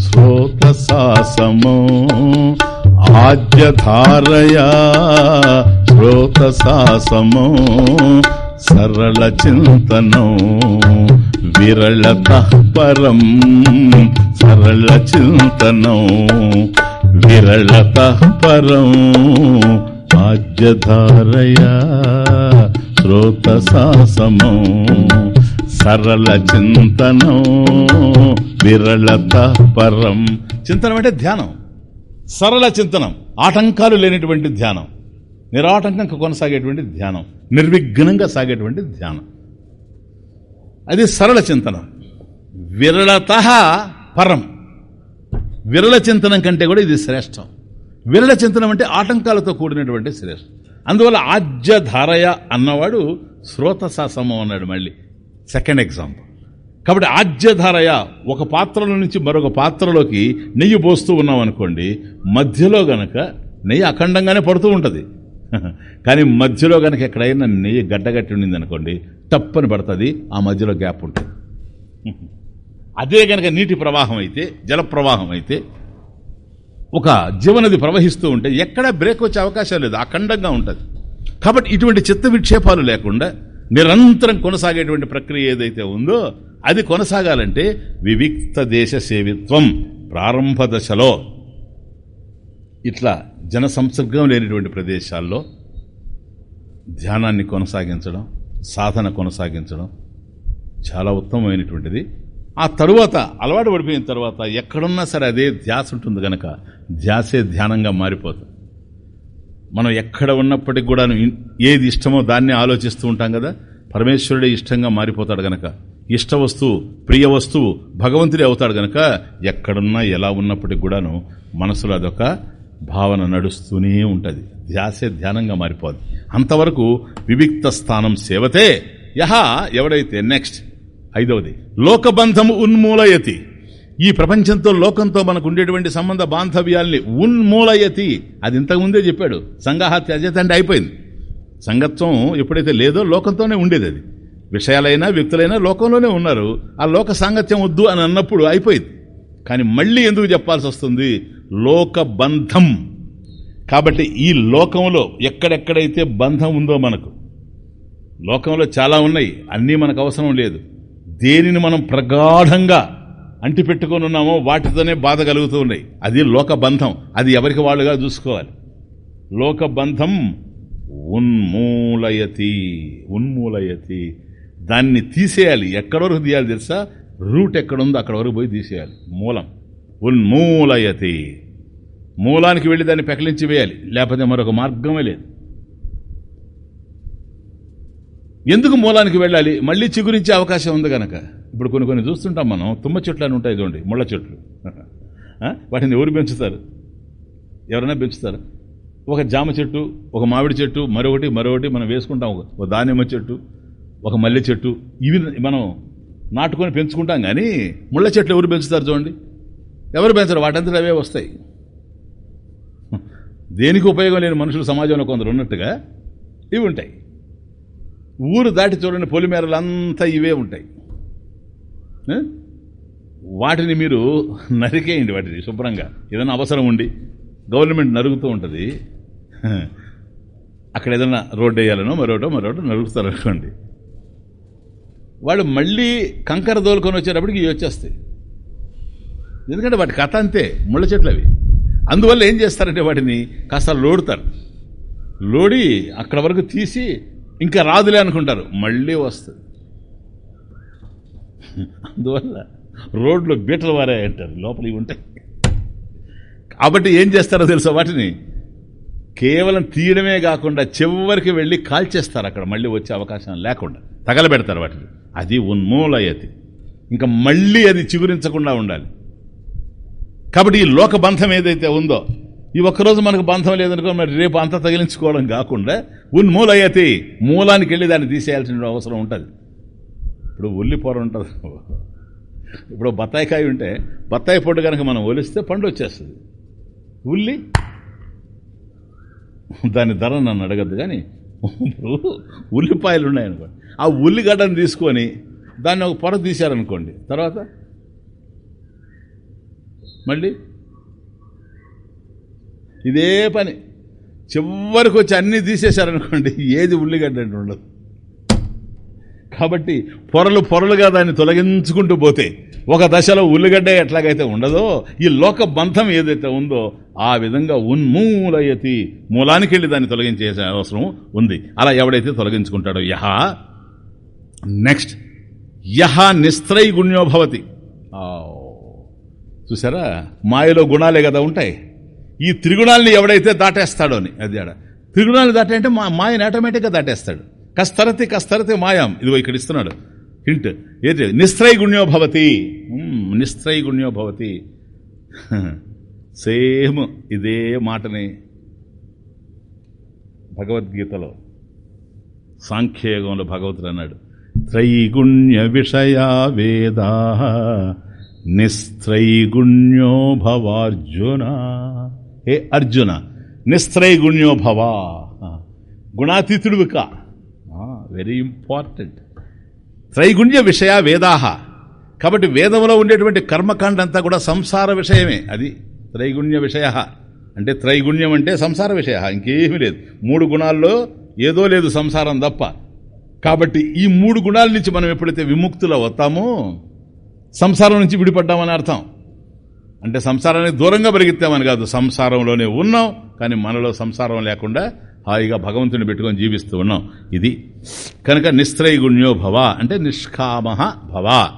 శ్రోతసాసము. ఆజ్యధారయా శ్రోతసాసము. సరళ చింతనం విరళత పరం సరళ చింతనం విరళత పరం ఆజ్యధారయా శ్రోతసాసము. సరళ చింతనం విరళత పరం. చింతనం అంటే ధ్యానం. సరళ చింతనం ఆటంకాలు లేనిటువంటి ధ్యానం. నిరాటంకంగా కొనసాగేటువంటి ధ్యానం. నిర్విఘ్నంగా సాగేటువంటి ధ్యానం. అది సరళ చింతనం. విరళత పరం. విరళ చింతనం కంటే కూడా ఇది శ్రేష్టం. విరళ చింతనం అంటే ఆటంకాలతో కూడినటువంటి శ్రేష్టం. అందువల్ల ఆజ్యధారయ అన్నవాడు శ్రోతసాసమం అన్నాడు మళ్ళీ. సెకండ్ ఎగ్జాంపుల్ కాబట్టి ఆజ్యధారయ ఒక పాత్రలో నుంచి మరొక పాత్రలోకి నెయ్యి పోస్తూ ఉన్నాం అనుకోండి మధ్యలో గనక నెయ్యి అఖండంగానే పడుతూ ఉంటుంది. కానీ మధ్యలో గనక ఎక్కడైనా నెయ్యి గడ్డగట్టి ఉండింది అనుకోండి తప్పని పడుతుంది ఆ మధ్యలో గ్యాప్ ఉంటుంది. అదే గనక నీటి ప్రవాహం అయితే జల ప్రవాహం అయితే ఒక జీవనది ప్రవహిస్తూ ఉంటే ఎక్కడ బ్రేక్ వచ్చే అవకాశం లేదు అఖండంగా ఉంటుంది. కాబట్టి ఇటువంటి చిత్త విక్షేపాలు లేకుండా నిరంతరం కొనసాగేటువంటి ప్రక్రియ ఏదైతే ఉందో అది కొనసాగాలంటే వివిక్త దేశ సేవిత్వం ప్రారంభ దశలో. ఇట్లా జన సంసర్గం లేనిటువంటి ప్రదేశాల్లో ధ్యానాన్ని కొనసాగించడం సాధన కొనసాగించడం చాలా ఉత్తమమైనటువంటిది. ఆ తరువాత అలవాటు పడిపోయిన తర్వాత ఎక్కడున్నా సరే అదే ధ్యాస ఉంటుంది కనుక ధ్యాసే ధ్యానంగా మారిపోతుంది. మనం ఎక్కడ ఉన్నప్పటికి కూడా ఏది ఇష్టమో దాన్ని ఆలోచిస్తూ ఉంటాం కదా? పరమేశ్వరుడే ఇష్టంగా మారిపోతాడు గనక. ఇష్ట వస్తువు ప్రియ వస్తువు భగవంతుడే అవుతాడు గనక ఎక్కడున్నా ఎలా ఉన్నప్పటికి కూడాను మనసులో అదొక భావన నడుస్తూనే ఉంటుంది. ధ్యాసే ధ్యానంగా మారిపోద్ది అంతవరకు వివిక్త స్థానం సేవతే యహ ఎవడైతే నెక్స్ట్ ఐదవది లోకబంధము ఉన్మూలయతి. ఈ ప్రపంచంతో లోకంతో మనకు ఉండేటువంటి సంబంధ బాంధవ్యాల్ని ఉన్మూలయతి. అది ఇంతకుముందే చెప్పాడు. సంఘాహత్య అజత అంటే అయిపోయింది. సంగత్వం ఎప్పుడైతే లేదో లోకంతోనే ఉండేది అది. విషయాలైనా వ్యక్తులైనా లోకంలోనే ఉన్నారు. ఆ లోక సాంగత్యం వద్దు అని అన్నప్పుడు అయిపోయింది. కానీ మళ్ళీ ఎందుకు చెప్పాల్సి వస్తుంది? లోకబంధం కాబట్టి ఈ లోకంలో ఎక్కడెక్కడైతే బంధం ఉందో మనకు లోకంలో చాలా ఉన్నాయి. అన్నీ మనకు అవసరం లేదు. దేనిని మనం ప్రగాఢంగా అంటి పెట్టుకొని ఉన్నామో వాటితోనే బాధ కలుగుతూ ఉన్నాయి. అది లోకబంధం. అది ఎవరికి వాళ్ళుగా చూసుకోవాలి? లోకబంధం ఉన్మూలయతి ఉన్మూలయతి. దాన్ని తీసేయాలి. ఎక్కడి వరకు తీయాలి తెలుసా? రూట్ ఎక్కడుందో అక్కడ వరకు పోయి తీసేయాలి. మూలం. ఉన్మూలయతి. మూలానికి వెళ్ళి దాన్ని పెకలించి వేయాలి. లేకపోతే మరొక మార్గమే లేదు. ఎందుకు మూలానికి వెళ్ళాలి? మళ్ళీ చిగురించే అవకాశం ఉంది కనుక ఇప్పుడు కొన్ని కొన్ని చూస్తుంటాం మనం తుమ్మ చెట్లు అని ఉంటాయి చూడండి ముళ్ళ చెట్లు. వాటిని ఎవరు పెంచుతారు? ఎవరైనా పెంచుతారు? ఒక జామ చెట్టు ఒక మామిడి చెట్టు మరొకటి మరొకటి మనం వేసుకుంటాం. ఒక దానిమ్మ చెట్టు ఒక మల్లె చెట్టు. ఇవి మనం నాటుకొని పెంచుకుంటాం కానీ ముళ్ళ చెట్లు ఎవరు పెంచుతారు చూడండి? ఎవరు పెంచరు? వాటంతా అవే వస్తాయి. దేనికి ఉపయోగం లేని మనుషులు సమాజంలో కొందరు ఉన్నట్టుగా ఇవి ఉంటాయి. ఊరు దాటి చూడండి పొలిమేరలు అంతా ఇవే ఉంటాయి. వాటిని మీరు నరికేయండి వాటిని శుభ్రంగా. ఏదైనా అవసరం ఉండి గవర్నమెంట్ నరుగుతూ ఉంటుంది. అక్కడ ఏదైనా రోడ్డు వేయాలనో మరోటో మరోటో నరుగుతారు అనుకోండి. వాళ్ళు మళ్ళీ కంకర దోలుకొని వచ్చేటప్పటికి ఇవి వచ్చేస్తాయి. ఎందుకంటే వాటి కథ అంతే ముళ్ళ చెట్లు అవి అందువల్ల ఏం చేస్తారంటే వాటిని కాస్త లోడుతారు. లోడి అక్కడ వరకు తీసి ఇంకా రాదులే అనుకుంటారు. మళ్ళీ వస్తుంది. అందువల్ల రోడ్లో బీటలు అంటారు లోపల ఇవి ఉంటాయి. కాబట్టి ఏం చేస్తారో తెలుసా వాటిని? కేవలం తీయడమే కాకుండా చివరికి వెళ్ళి కాల్చేస్తారు అక్కడ మళ్ళీ వచ్చే అవకాశం లేకుండా. తగలబెడతారు వాటిని. అది ఉన్మూలయతి. ఇంకా మళ్ళీ అది చిగురించకుండా ఉండాలి. కాబట్టి ఈ లోకబంధం ఏదైతే ఉందో ఈ ఒక్కరోజు మనకు బంధం లేదనుకో మరి రేపు అంతా తగిలించుకోవడం కాకుండా ఉన్మూలయతి. మూలానికి వెళ్ళి దాన్ని తీసేయాల్సిన అవసరం ఉంటుంది. ఇప్పుడు ఉల్లి పొర ఉంటుంది. ఇప్పుడు బత్తాయికాయ ఉంటే బత్తాయి పొట్టు కనుక మనం ఒలిస్తే పండు వచ్చేస్తుంది. ఉల్లి? దాని ధర నన్ను అడగద్దు కానీ ఇప్పుడు ఉల్లిపాయలు ఉన్నాయనుకోండి. ఆ ఉల్లిగడ్డను తీసుకొని దాన్ని ఒక పొర తీశారనుకోండి తర్వాత? మళ్ళీ? ఇదే పని. చివరికి వచ్చి అన్నీ తీసేశారనుకోండి ఏది ఉల్లిగడ్డ అంటే ఉండదు. కాబట్టి పొరలు పొరలుగా దాన్ని తొలగించుకుంటూ పోతే ఒక దశలో ఉల్లిగడ్డ ఎట్లాగైతే ఉండదో ఈ లోక బంధం ఏదైతే ఉందో ఆ విధంగా ఉన్మూలయతి మూలానికి వెళ్ళి దాన్ని తొలగించే అవసరం ఉంది. అలా ఎవడైతే తొలగించుకుంటాడో యహ. నెక్స్ట్ యహ నిస్త్రై గుణ్యోభవతి చూసారా? మాయలో గుణాలే కదా ఉంటాయి. ఈ త్రిగుణాలని ఎవడైతే దాటేస్తాడో అని అది ఆడ. త్రిగుణాలు దాటే అంటే మా మాయని ఆటోమేటిక్గా దాటేస్తాడు. కస్తరతి కస్తరతి మాయాం. ఇదిగో ఇక్కడ ఇస్తున్నాడు. హింట్. ఏంటి నిస్త్రైగుణ్యో భవతి. నిస్త్రైగుణ్యో భవతి. సేమ్ ఇదే మాటని భగవద్గీతలో సాంఖ్యయోగంలో భగవతుడు అన్నాడు. త్రైగుణ్య విషయా వేదా నిస్త్రైగుణ్యో భవార్జున. ఏ అర్జున? నిస్త్రైగుణ్యో భవ. గుణాతీతుడు కా వెరీ ఇంపార్టెంట్. త్రైగుణ్య విషయ వేదాహ. కాబట్టి వేదంలో ఉండేటువంటి కర్మకాండ అంతా కూడా సంసార విషయమే. అది త్రైగుణ్య విషయ. అంటే త్రైగుణ్యం అంటే సంసార విషయ. ఇంకేమీ లేదు. మూడు గుణాల్లో ఏదో లేదు సంసారం తప్ప. కాబట్టి ఈ మూడు గుణాల నుంచి మనం ఎప్పుడైతే విముక్తులు అవుతామో సంసారం నుంచి విడిపడ్డామని అర్థం. అంటే సంసారానికి దూరంగా పరిగెత్తామని కాదు సంసారంలోనే ఉన్నాం కానీ మనలో సంసారం లేకుండా హాయిగా భగవంతుని పెట్టుకొని జీవిస్తూ ఉన్నాం. ఇది కనుక నిస్త్రైగుణ్యో భవ అంటే నిష్కామ భవ.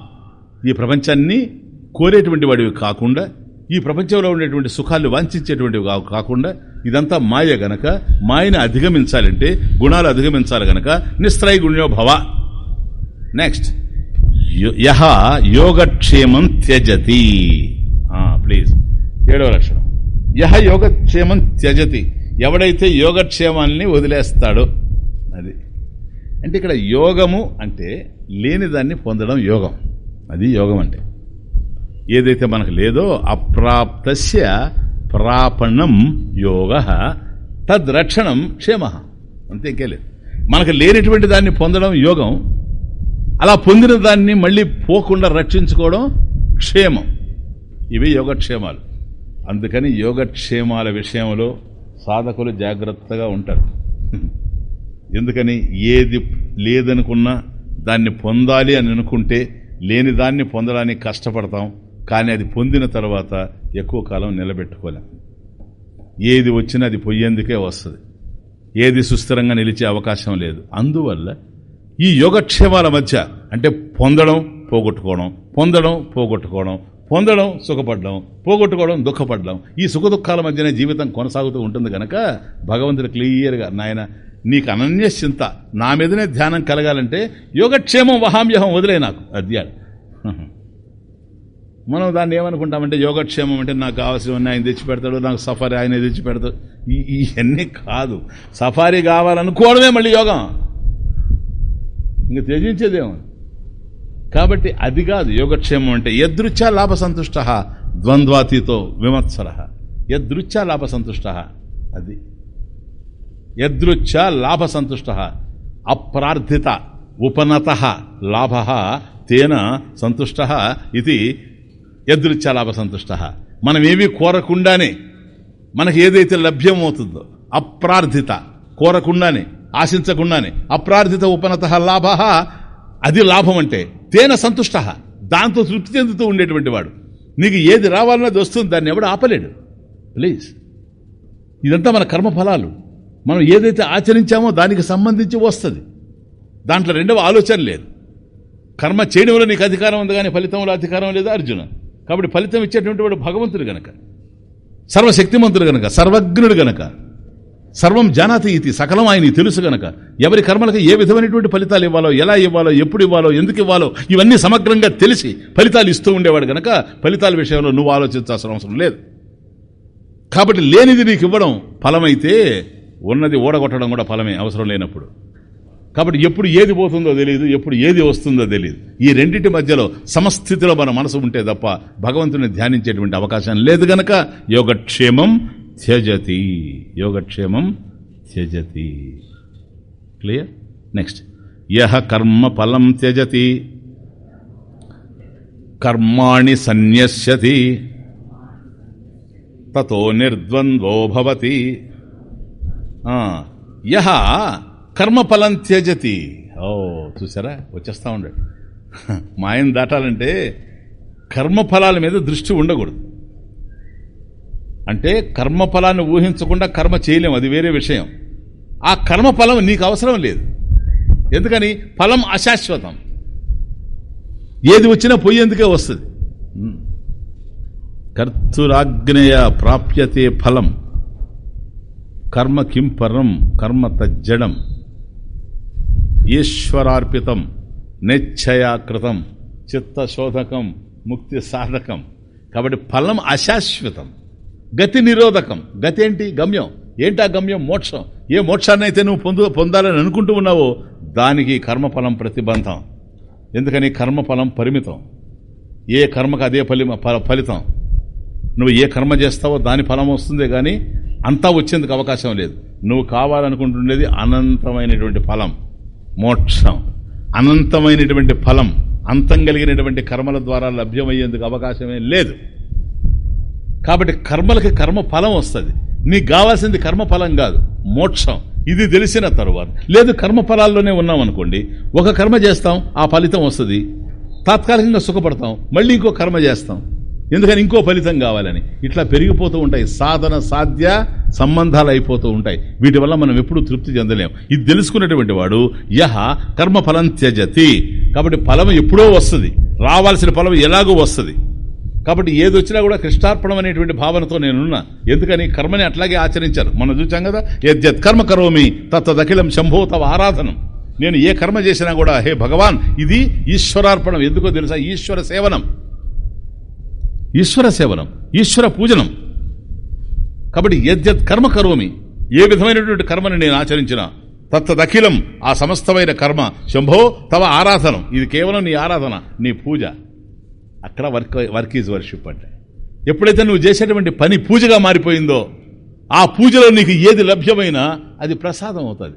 ఈ ప్రపంచాన్ని కోరేటువంటి వాడివి కాకుండా ఈ ప్రపంచంలో ఉండేటువంటి సుఖాలు వాంఛించేటువంటివి కా- కాకుండా ఇదంతా మాయ గనక మాయని అధిగమించాలంటే గుణాలు అధిగమించాలి గనక నిస్త్రైగుణ్యో భవ. నెక్స్ట్ యహ యోగక్షేమం త్యజతి. ప్లీజ్ ఏడవ లక్షణం. యహ యోగక్షేమం త్యజతి. ఎవడైతే యోగక్షేమాల్ని వదిలేస్తాడో అది. అంటే ఇక్కడ యోగము అంటే లేనిదాన్ని పొందడం యోగం. అది యోగం అంటే. ఏదైతే మనకు లేదో అప్రాప్తస్య ప్రాపణం యోగ తద్రక్షణం క్షేమ. అంతే ఇంకే లేదు. మనకు లేనటువంటి దాన్ని పొందడం యోగం. అలా పొందిన దాన్ని మళ్ళీ పోకుండా రక్షించుకోవడం క్షేమం. ఇవి యోగక్షేమాలు. అందుకని యోగక్షేమాల విషయంలో సాధకులు జాగ్రత్తగా ఉంటారు. ఎందుకని ఏది లేదనుకున్నా దాన్ని పొందాలి అని అనుకుంటే లేని దాన్ని పొందడానికి కష్టపడతాం కానీ అది పొందిన తర్వాత ఎక్కువ కాలం నిలబెట్టుకోలేం. ఏది వచ్చినా అది పొయ్యేందుకే వస్తుంది. ఏది సుస్థిరంగా నిలిచే అవకాశం లేదు. అందువల్ల ఈ యోగక్షేమాల మధ్య అంటే పొందడం పోగొట్టుకోవడం పొందడం పోగొట్టుకోవడం పొందడం సుఖపడడం పోగొట్టుకోవడం దుఃఖపడడం. ఈ సుఖ దుఃఖాల మధ్యనే జీవితం కొనసాగుతూ ఉంటుంది కనుక భగవంతుడు క్లియర్గా నాయన నీకు అనన్య చింత. నా మీదనే ధ్యానం కలగాలంటే యోగక్షేమం వహామ్యహం వదిలే నాకు. అధ్యాడు మనం దాన్ని ఏమనుకుంటామంటే యోగక్షేమం అంటే నాకు కావాల్సిన ఆయన తెచ్చి పెడతాడు నాకు సఫారీ ఆయన తెచ్చి పెడతాడు. ఇవన్నీ కాదు. సఫారీ కావాలనుకోవడమే మళ్ళీ యోగం. ఇంక త్యజించేదేమో కాబట్టి అది కాదు యోగక్షేమం అంటే యదృచ్ఛ లాభ సంతుష్ట ద్వంద్వాతీతో విమత్సర. యదృచ్ఛ లాభ సంతుష్ట అది. యదృచ్ఛ లాభ సంతుష్ట అప్రార్థిత ఉపనత లాభ తేన సంతుష్ట ఇది యదృచ్ఛ లాభ సంతుష్ట. మనం ఏమీ కోరకుండానే మనకి ఏదైతే లభ్యమవుతుందో అప్రార్థిత కోరకుండానే ఆశించకుండానే అప్రార్థిత ఉపనత లాభ అది లాభం అంటే. తేన సంతుష్ట. దాంతో తృప్తి చెందుతూ ఉండేటువంటి వాడు. నీకు ఏది రావాలన్నది వస్తుంది. దాన్ని ఎవడు ఆపలేడు. ప్లీజ్. ఇదంతా మన కర్మఫలాలు మనం ఏదైతే ఆచరించామో దానికి సంబంధించి వస్తుంది. దాంట్లో రెండవ ఆలోచన లేదు. కర్మ చేయడంలో నీకు అధికారం ఉంది కానీ ఫలితంలో అధికారం లేదు అర్జున. కాబట్టి ఫలితం ఇచ్చేటువంటి వాడు భగవంతుడు గనక. సర్వశక్తిమంతుడు గనక. సర్వజ్ఞుడు గనక. సర్వం జానాతి ఇది సకలం ఆయన తెలుసు గనక. ఎవరి కర్మలకు ఏ విధమైనటువంటి ఫలితాలు ఇవ్వాలో ఎలా ఇవ్వాలో ఎప్పుడు ఇవ్వాలో ఎందుకు ఇవ్వాలో ఇవన్నీ సమగ్రంగా తెలిసి ఫలితాలు ఇస్తూ ఉండేవాడు గనక ఫలితాల విషయంలో నువ్వు ఆలోచించాల్సిన అవసరం లేదు. కాబట్టి లేనిది నీకు ఇవ్వడం ఫలమైతే ఉన్నది ఓడగొట్టడం కూడా ఫలమే అవసరం లేనప్పుడు. కాబట్టి ఎప్పుడు ఏది పోతుందో తెలియదు ఎప్పుడు ఏది వస్తుందో తెలియదు. ఈ రెండింటి మధ్యలో సమస్థితిలో మన మనసు ఉంటే తప్ప భగవంతుని ధ్యానించేటువంటి అవకాశం లేదు గనక యోగక్షేమం త్యజతి. యోగక్షేమం త్యజతి. క్లియర్? నెక్స్ట్. యహ కర్మ ఫలం త్యజతి. కర్మాణి సన్యస్యతి తతో నిర్ద్వంద్వో భవతి. యహ కర్మఫలం త్యజతి. ఓ చూసారా? వచ్చేస్తా మా మాయం దాటాలంటే కర్మఫలాల మీద దృష్టి ఉండకూడదు. అంటే కర్మఫలాన్ని ఊహించకుండా కర్మ చేయలేం. అది వేరే విషయం. ఆ కర్మఫలం నీకు అవసరం లేదు. ఎందుకని? ఫలం అశాశ్వతం. ఏది వచ్చినా పోయేందుకే వస్తుంది. కర్తురాగ్నేయ ప్రాప్యతే ఫలం. కర్మ కిం పరం కర్మ తజ్జడం. ఈశ్వరార్పితం నిశ్చయాకృతం చిత్తశోధకం ముక్తి సాధకం కాబట్టి ఫలం అశాశ్వతం. గతి నిరోధకం. గతి ఏంటి? గమ్యం. ఏంటా గమ్యం? మోక్షం. ఏ మోక్షాన్ని అయితే నువ్వు పొందు పొందాలని అనుకుంటూ ఉన్నావో దానికి కర్మఫలం ప్రతిబంధం. ఎందుకని? కర్మఫలం పరిమితం. ఏ కర్మకు అదే ఫలి ఫలితం. నువ్వు ఏ కర్మ చేస్తావో దాని ఫలం వస్తుందే కానీ అంతా వచ్చేందుకు అవకాశం లేదు. నువ్వు కావాలనుకుంటుండేది అనంతమైనటువంటి ఫలం. మోక్షం. అనంతమైనటువంటి ఫలం. అంతం కలిగినటువంటి కర్మల ద్వారా లభ్యమయ్యేందుకు అవకాశమే లేదు. కాబట్టి కర్మలకి కర్మ ఫలం వస్తుంది. నీకు కావాల్సింది కర్మ ఫలం కాదు మోక్షం. ఇది తెలిసిన తరువాత. లేదు కర్మ ఫలాల్లోనే ఉన్నాం అనుకోండి ఒక కర్మ చేస్తాం ఆ ఫలితం వస్తుంది. తాత్కాలికంగా సుఖపడతాం మళ్ళీ ఇంకో కర్మ చేస్తాం. ఎందుకని ఇంకో ఫలితం కావాలని. ఇట్లా పెరిగిపోతూ ఉంటాయి సాధన సాధ్య సంబంధాలు అయిపోతూ ఉంటాయి. వీటి వల్ల మనం ఎప్పుడూ తృప్తి చెందలేం. ఇది తెలుసుకున్నటువంటి వాడు యహ కర్మ ఫలం త్యజతి. కాబట్టి ఫలం ఎప్పుడో వస్తుంది. రావాల్సిన ఫలం ఎలాగో వస్తుంది. కాబట్టి ఏది వచ్చినా కూడా కృష్ణార్పణం అనేటువంటి భావనతో నేనున్నా. ఎందుకని? కర్మని అట్లాగే ఆచరించారు. మనం చూచాం కదా? యద్యత్ కర్మ కరోమి తత్తదఖిలం శంభో తవ ఆరాధనం. నేను ఏ కర్మ చేసినా కూడా హే భగవాన్ ఇది ఈశ్వరార్పణం. ఎందుకో తెలుసా? ఈశ్వర సేవనం. ఈశ్వర సేవనం. ఈశ్వర పూజనం. కాబట్టి యద్యత్ కర్మ కరోమి ఏ విధమైనటువంటి కర్మని నేను ఆచరించిన తత్తదఖిలం ఆ సమస్తమైన కర్మ శంభో తవ ఆరాధనం. ఇది కేవలం నీ ఆరాధన నీ పూజ. అక్కడ వర్క్ వర్క్ ఈజ్ వర్షిప్ అంటే. ఎప్పుడైతే నువ్వు చేసేటువంటి పని పూజగా మారిపోయిందో ఆ పూజలో నీకు ఏది లభ్యమైనా అది ప్రసాదం అవుతుంది.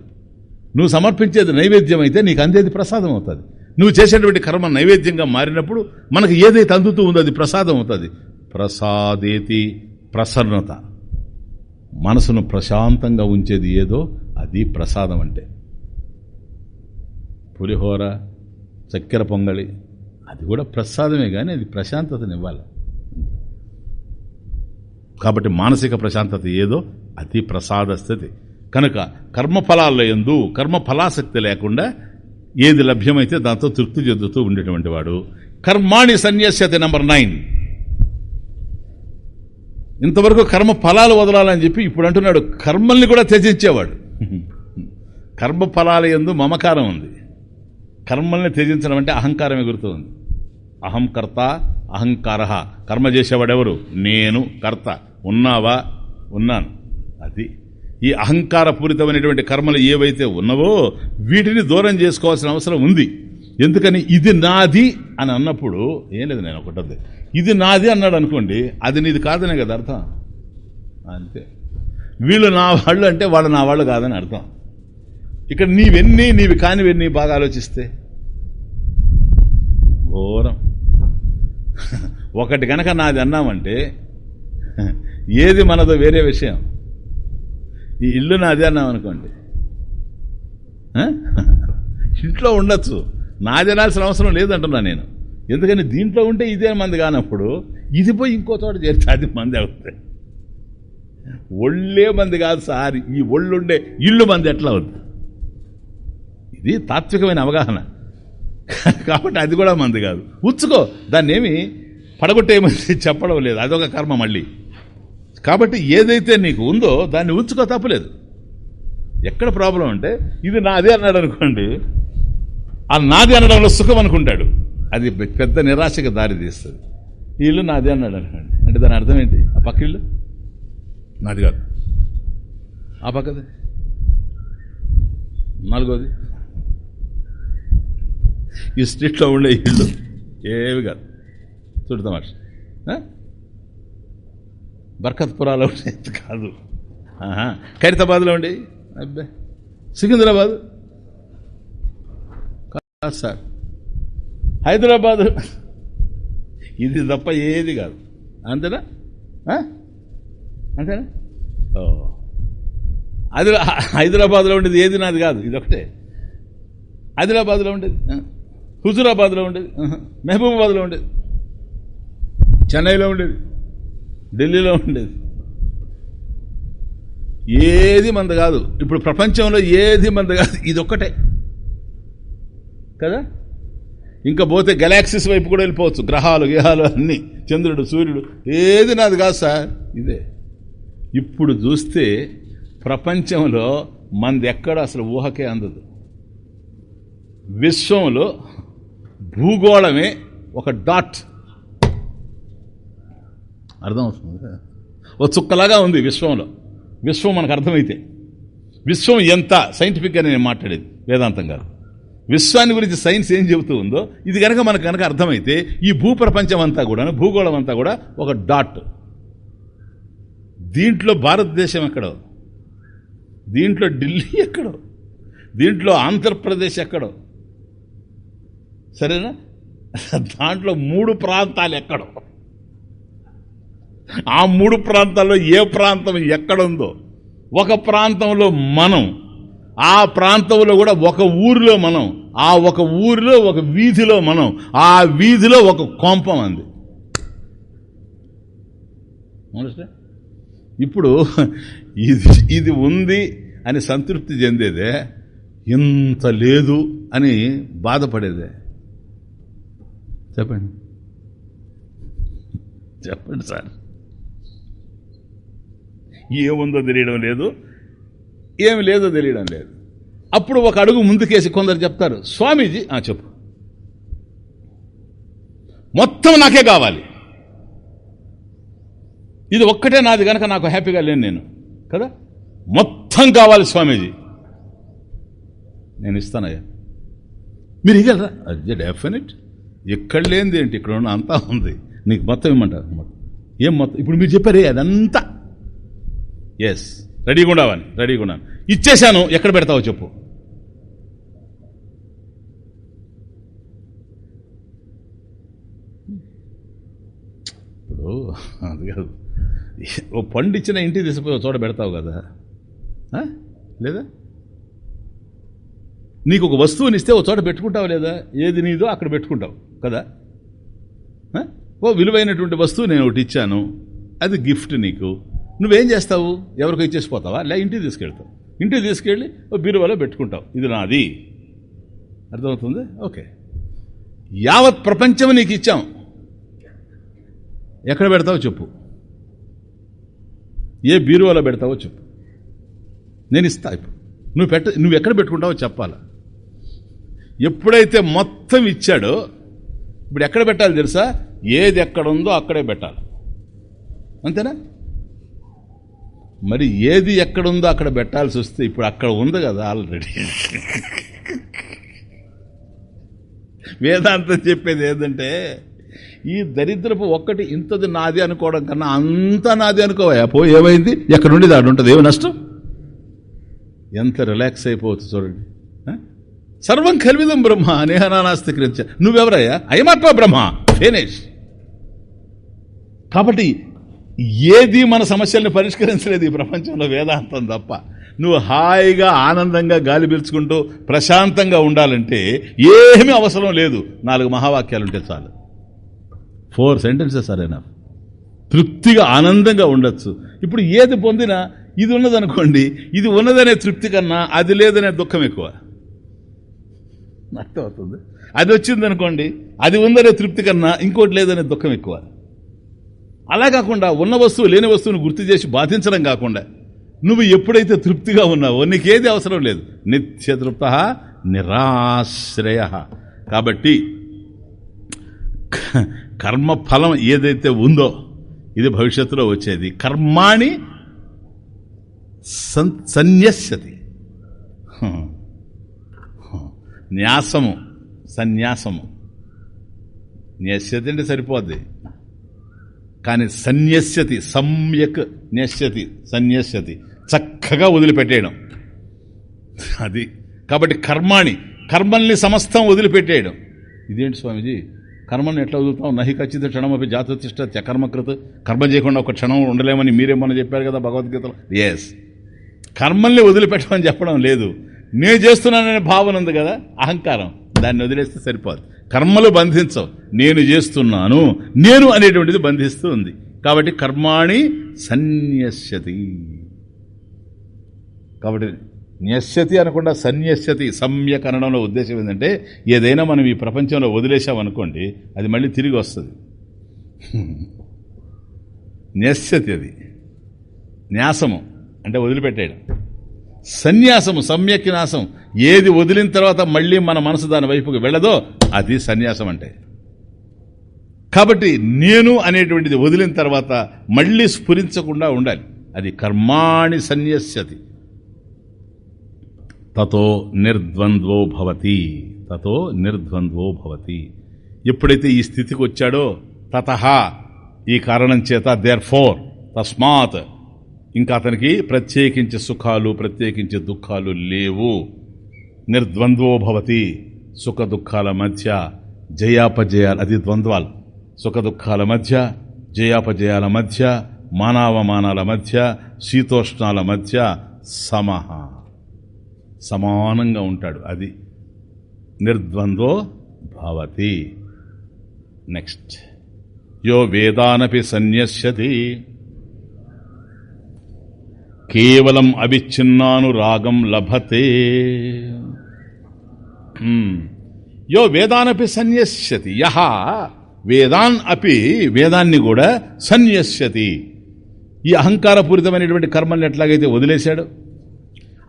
నువ్వు సమర్పించేది నైవేద్యం అయితే నీకు అందేది ప్రసాదం అవుతుంది. నువ్వు చేసేటువంటి కర్మ నైవేద్యంగా మారినప్పుడు మనకు ఏదైతే అందుతూ ఉందో అది ప్రసాదం అవుతుంది. ప్రసాదేతి ప్రసన్నత. మనసును ప్రశాంతంగా ఉంచేది ఏదో అది ప్రసాదం అంటే. పులిహోర చక్కెర పొంగళి అది కూడా ప్రసాదమే కానీ అది ప్రశాంతతనివ్వాలి. కాబట్టి మానసిక ప్రశాంతత ఏదో అతి ప్రసాద స్థితి. కనుక కర్మఫలాల్లో ఎందు కర్మఫలాసక్తి లేకుండా ఏది లభ్యమైతే దాంతో తృప్తి చెందుతూ ఉండేటువంటి వాడు. కర్మాణి సన్యాస్యత నెంబర్ నైన్. ఇంతవరకు కర్మ ఫలాలు వదలాలని చెప్పి ఇప్పుడు అంటున్నాడు. కర్మల్ని కూడా త్యజించేవాడు. కర్మ ఫలాల ఎందు మమకారం ఉంది. కర్మల్ని త్యజించడం అంటే అహంకారం ఎగురుతుంది అహం కర్త అహంకార. కర్మ చేసేవాడెవరు? నేను కర్త. ఉన్నావా? ఉన్నాను. అది. ఈ అహంకారపూరితమైనటువంటి కర్మలు ఏవైతే ఉన్నవో వీటిని దూరం చేసుకోవాల్సిన అవసరం ఉంది. ఎందుకని? ఇది నాది అని అన్నప్పుడు ఏం లేదు నేను ఒకటది ఇది నాది అన్నాడు అనుకోండి అది నీది కాదనే కదా అర్థం? అంతే. వీళ్ళు నా వాళ్ళు అంటే వాళ్ళు నా వాళ్ళు కాదని అర్థం. ఇక్కడ నీవెన్ని నీవి కానివెన్ని బాగా ఆలోచిస్తే? ఘోరం. ఒకటి గనక నాది అన్నామంటే ఏది మనదో వేరే విషయం. ఈ ఇల్లు నాది అన్నాం అనుకోండి ఇంట్లో ఉండొచ్చు. నాది అనాల్సిన అవసరం లేదంటున్నా నేను. ఎందుకని దీంట్లో ఉంటే ఇదే మంది కానప్పుడు ఇది పోయి ఇంకో చోట చేరితే అది మంది అవుతుంది ఒళ్ళే మంది కాదు సార్. ఈ ఒళ్ళుండే ఇల్లు మంది ఎట్లా అవుతుంది ఇది తాత్వికమైన అవగాహన. కాబట్టి అది కూడా మంది కాదు. ఉచ్చుకో దాన్ని ఏమి పడగొట్టేయమని చెప్పడం లేదు. అదొక కర్మ మళ్ళీ. కాబట్టి ఏదైతే నీకు ఉందో దాన్ని ఉంచుకో తప్పలేదు. ఎక్కడ ప్రాబ్లం అంటే ఇది నాది అన్నాడు అనుకోండి ఆ నాది అనడంలో సుఖం అనుకుంటాడు. అది పెద్ద నిరాశకు దారి తీస్తుంది. ఈ ఇల్లు నాది అన్నాడు అనుకోండి. అంటే దాని అర్థం ఏంటి? ఆ పక్క ఇల్లు నాది కాదు. ఆ పక్కది? నాలుగోది? ఈ స్ట్రీట్లో ఉండే ఇళ్ళు. ఏవి కాదు. చూడతా మాట బర్కత్పురాలో ఉండేది కాదు. ఆహా. ఖైరతాబాద్లో ఉండి. అబ్బే. సికింద్రాబాద్. కాదు సార్. హైదరాబాద్. ఇది తప్ప ఏది కాదు. అంతేనా? ఆ? అంతేనా? ఓ. అది హైదరాబాద్లో ఉండేది ఏది నాది కాదు. ఇది ఒకటే ఆదిలాబాద్లో ఉండేది హుజురాబాద్లో ఉండేది. మహబూబాబాద్లో ఉండేది. చెన్నైలో ఉండేది. ఢిల్లీలో ఉండేది. ఏది మంద కాదు. ఇప్పుడు ప్రపంచంలో ఏది మంద కాదు. ఇది ఒక్కటే కదా? ఇంకా పోతే గెలాక్సీస్ వైపు కూడా వెళ్ళిపోవచ్చు. గ్రహాలు గ్రహాలు అన్నీ. చంద్రుడు సూర్యుడు. ఏది నాది కాదు సార్. ఇదే. ఇప్పుడు చూస్తే ప్రపంచంలో మంది ఎక్కడ అసలు ఊహకే అందదు. విశ్వంలో భూగోళమే ఒక డాట్. అర్థమవుతుంది? ఓ చుక్కలాగా ఉంది విశ్వంలో. విశ్వం మనకు అర్థమైతే. విశ్వం ఎంత సైంటిఫిక్గా నేను మాట్లాడేది వేదాంతం కాదు విశ్వాన్ని గురించి సైన్స్ ఏం చెబుతూ ఉందో ఇది కనుక మనకు కనుక అర్థమైతే ఈ భూప్రపంచం అంతా కూడా భూగోళం అంతా కూడా ఒక డాట్. దీంట్లో భారతదేశం ఎక్కడో? దీంట్లో ఢిల్లీ ఎక్కడో? దీంట్లో ఆంధ్రప్రదేశ్ ఎక్కడో? సరేనా? దాంట్లో మూడు ప్రాంతాలు ఎక్కడో? ఆ మూడు ప్రాంతాల్లో ఏ ప్రాంతం ఎక్కడుందో? ఒక ప్రాంతంలో మనం ఆ ప్రాంతంలో కూడా ఒక ఊరిలో మనం ఆ ఒక ఊరిలో ఒక వీధిలో మనం ఆ వీధిలో ఒక కోంపం అంది. ఇప్పుడు ఇది ఇది ఉంది అని సంతృప్తి చెందేదే ఇంత లేదు అని బాధపడేదే. చెప్పండి. చెప్పండి సార్. ఏముందో తెలియడం లేదు ఏమి లేదో తెలియడం లేదు. అప్పుడు ఒక అడుగు ముందుకేసి కొందరు చెప్తారు స్వామీజీ ఆ చెప్పు. మొత్తం నాకే కావాలి. ఇది ఒక్కటే నాది కనుక నాకు హ్యాపీగా లేను నేను. కదా? మొత్తం కావాలి స్వామీజీ. నేను ఇస్తానయ్యా. మీరు ఇగలరా అది డెఫినెట్ ఎక్కడ లేనిది ఏంటి? ఇక్కడ ఉన్న అంతా ఉంది. నీకు మొత్తం ఇమ్మంటారు మొత్తం ఏం మొత్తం? ఇప్పుడు మీరు చెప్పారే అదంతా. ఎస్ రెడీగా ఉండవని రెడీగా ఉన్నాను ఇచ్చేశాను. ఎక్కడ పెడతావో చెప్పు. ఇప్పుడు అది కాదు. ఓ పండు ఇచ్చిన ఇంటికి తీసుకుపోయి చోట పెడతావు కదా. ఆ? లేదా? నీకు ఒక వస్తువుని ఇస్తే ఒక చోట పెట్టుకుంటావు లేదా? ఏది నీదో అక్కడ పెట్టుకుంటావు కదా? ఓ విలువైనటువంటి వస్తువు నేను ఒకటి ఇచ్చాను అది గిఫ్ట్ నీకు. నువ్వేం చేస్తావు? ఎవరికో ఇచ్చేసి పోతావా లే ఇంటికి తీసుకెళ్తావు. ఇంటికి తీసుకెళ్ళి ఓ బీరువాలో పెట్టుకుంటావు. ఇది నాది. అర్థమవుతుంది? ఓకే. యావత్ ప్రపంచం నీకు ఇచ్చాం. ఎక్కడ పెడతావో చెప్పు. ఏ బీరువాలో పెడతావో చెప్పు. నేను ఇస్తా ఇప్పుడు. నువ్వు పెట్ట నువ్వు ఎక్కడ పెట్టుకుంటావో చెప్పాలా? ఎప్పుడైతే మొత్తం ఇచ్చాడో ఇప్పుడు ఎక్కడ పెట్టాలి తెలుసా? ఏది ఎక్కడ ఉందో అక్కడే పెట్టాలి. అంతేనా? మరి ఏది ఎక్కడ ఉందో అక్కడ పెట్టాల్సి వస్తే ఇప్పుడు అక్కడ ఉంది కదా ఆల్రెడీ. వేదాంతం చెప్పేది ఏంటంటే ఈ దరిద్రపు ఒక్కటి ఇంతది నాది అనుకోవడం కన్నా అంతా నాది అనుకోవా పో ఏమైంది? ఎక్కడుండి దాడు ఉంటుంది. ఏమి నష్టం? ఎంత రిలాక్స్ అయిపోవచ్చు చూడండి. సర్వం కల్విదం బ్రహ్మ నేహనానాస్తి కృత్య. నువ్వెవరయ్యా? అయమాత్మ బ్రహ్మ. ఫినిష్ కాబట్టి ఏది మన సమస్యల్ని పరిష్కరించలేదు ఈ ప్రపంచంలో వేదాంతం తప్ప. నువ్వు హాయిగా ఆనందంగా గాలి పీల్చుకుంటూ ప్రశాంతంగా ఉండాలంటే ఏమీ అవసరం లేదు. నాలుగు మహావాక్యాలుంటే చాలు. ఫోర్ సెంటెన్సెస్ సరేనా తృప్తిగా ఆనందంగా ఉండొచ్చు. ఇప్పుడు ఏది పొందినా ఇది ఉన్నదనుకోండి ఇది ఉన్నదనే తృప్తి కన్నా అది లేదనే దుఃఖం ఎక్కువ. అర్థమవుతుంది? అది వచ్చిందనుకోండి అది ఉందనే తృప్తి కన్నా ఇంకోటి లేదనే దుఃఖం ఎక్కువ. అలా కాకుండా ఉన్న వస్తువు లేని వస్తువును గుర్తు చేసి బాధించడం కాకుండా నువ్వు ఎప్పుడైతే తృప్తిగా ఉన్నావో నీకేది అవసరం లేదు. నిత్య తృప్త నిరాశ్రయ. కాబట్టి కర్మ ఫలం ఏదైతే ఉందో ఇది భవిష్యత్తులో వచ్చేది. కర్మాణి సన్యస్యతి హ. హ. న్యాసము సన్యాసము. న్యస్యతి అంటే సరిపోద్ది. కానీ సన్యస్యతి సమ్యక్ న్యస్యతి సన్యస్యతి చక్కగా వదిలిపెట్టేయడం. అది. కాబట్టి కర్మాణి కర్మల్ని సమస్తం వదిలిపెట్టేయడం. ఇదేంటి స్వామీజీ? కర్మను ఎట్లా వదులుతాం నహి ఖచ్చిత క్షణమపి జాతతిష్ట త్యకర్మకృత. కర్మ చేయకుండా ఒక క్షణం ఉండలేమని మీరేమన్నా చెప్పారు కదా భగవద్గీతలో? ఎస్ కర్మల్ని వదిలిపెట్టమని చెప్పడం లేదు. నేను చేస్తున్నాననే భావన ఉంది కదా? అహంకారం. దాన్ని వదిలేస్తే సరిపోదు. కర్మలు బంధించవు. నేను చేస్తున్నాను నేను అనేటువంటిది బంధిస్తూ ఉంది. కాబట్టి కర్మాణి సన్యస్యతి. కాబట్టి న్యస్యతి అనకుండా సన్యస్యతి సమ్యక్ అనడంలో ఉద్దేశం ఏంటంటే ఏదైనా మనం ఈ ప్రపంచంలో వదిలేసామనుకోండి అది మళ్ళీ తిరిగి వస్తుంది. న్యస్యతి అది. న్యాసము అంటే వదిలిపెట్టేయడం. సన్యాసము సమ్యక్ నాశం. ఏది వదిలిన తర్వాత మళ్ళీ మన మనసు దాని వైపుకి వెళ్ళదో అది సన్యాసం అంటే. కాబట్టి నేను అనేటువంటిది వదిలిన తర్వాత మళ్ళీ స్ఫురించకుండా ఉండాలి. అది కర్మాణి సన్యస్యతి. తతో నిర్ద్వంద్వో భవతి. తతో నిర్ద్వంద్వో భవతి. ఎప్పుడైతే ఈ స్థితికి వచ్చాడో తత ఈ కారణం చేత దేర్ ఫోర్ తస్మాత్ ఇంకా అతనికి ప్రత్యేకించి సుఖాలు ప్రత్యేకించి దుఃఖాలు లేవు. నిర్ద్వంద్వో భవతి సుఖ దుఃఖాల మధ్య జయాపజయాలు అది ద్వంద్వాలు. సుఖ దుఃఖాల మధ్య జయాపజయాల మధ్య మానవమానాల మధ్య శీతోష్ణాల మధ్య సమహ. సమానంగా ఉంటాడు అది. నిర్ద్వంద్వో భవతి. నెక్స్ట్. యో వేదానపి సన్యస్యతి. కేవలం అవిచ్ఛిన్నాను రాగం లభతే. యో వేదానపి సన్యస్యతి యహ. వేదాన్ అపి వేదాన్ని కూడా సన్యస్యతి ఈ అహంకారపూరితమైనటువంటి కర్మల్ని ఎట్లాగైతే వదిలేశాడు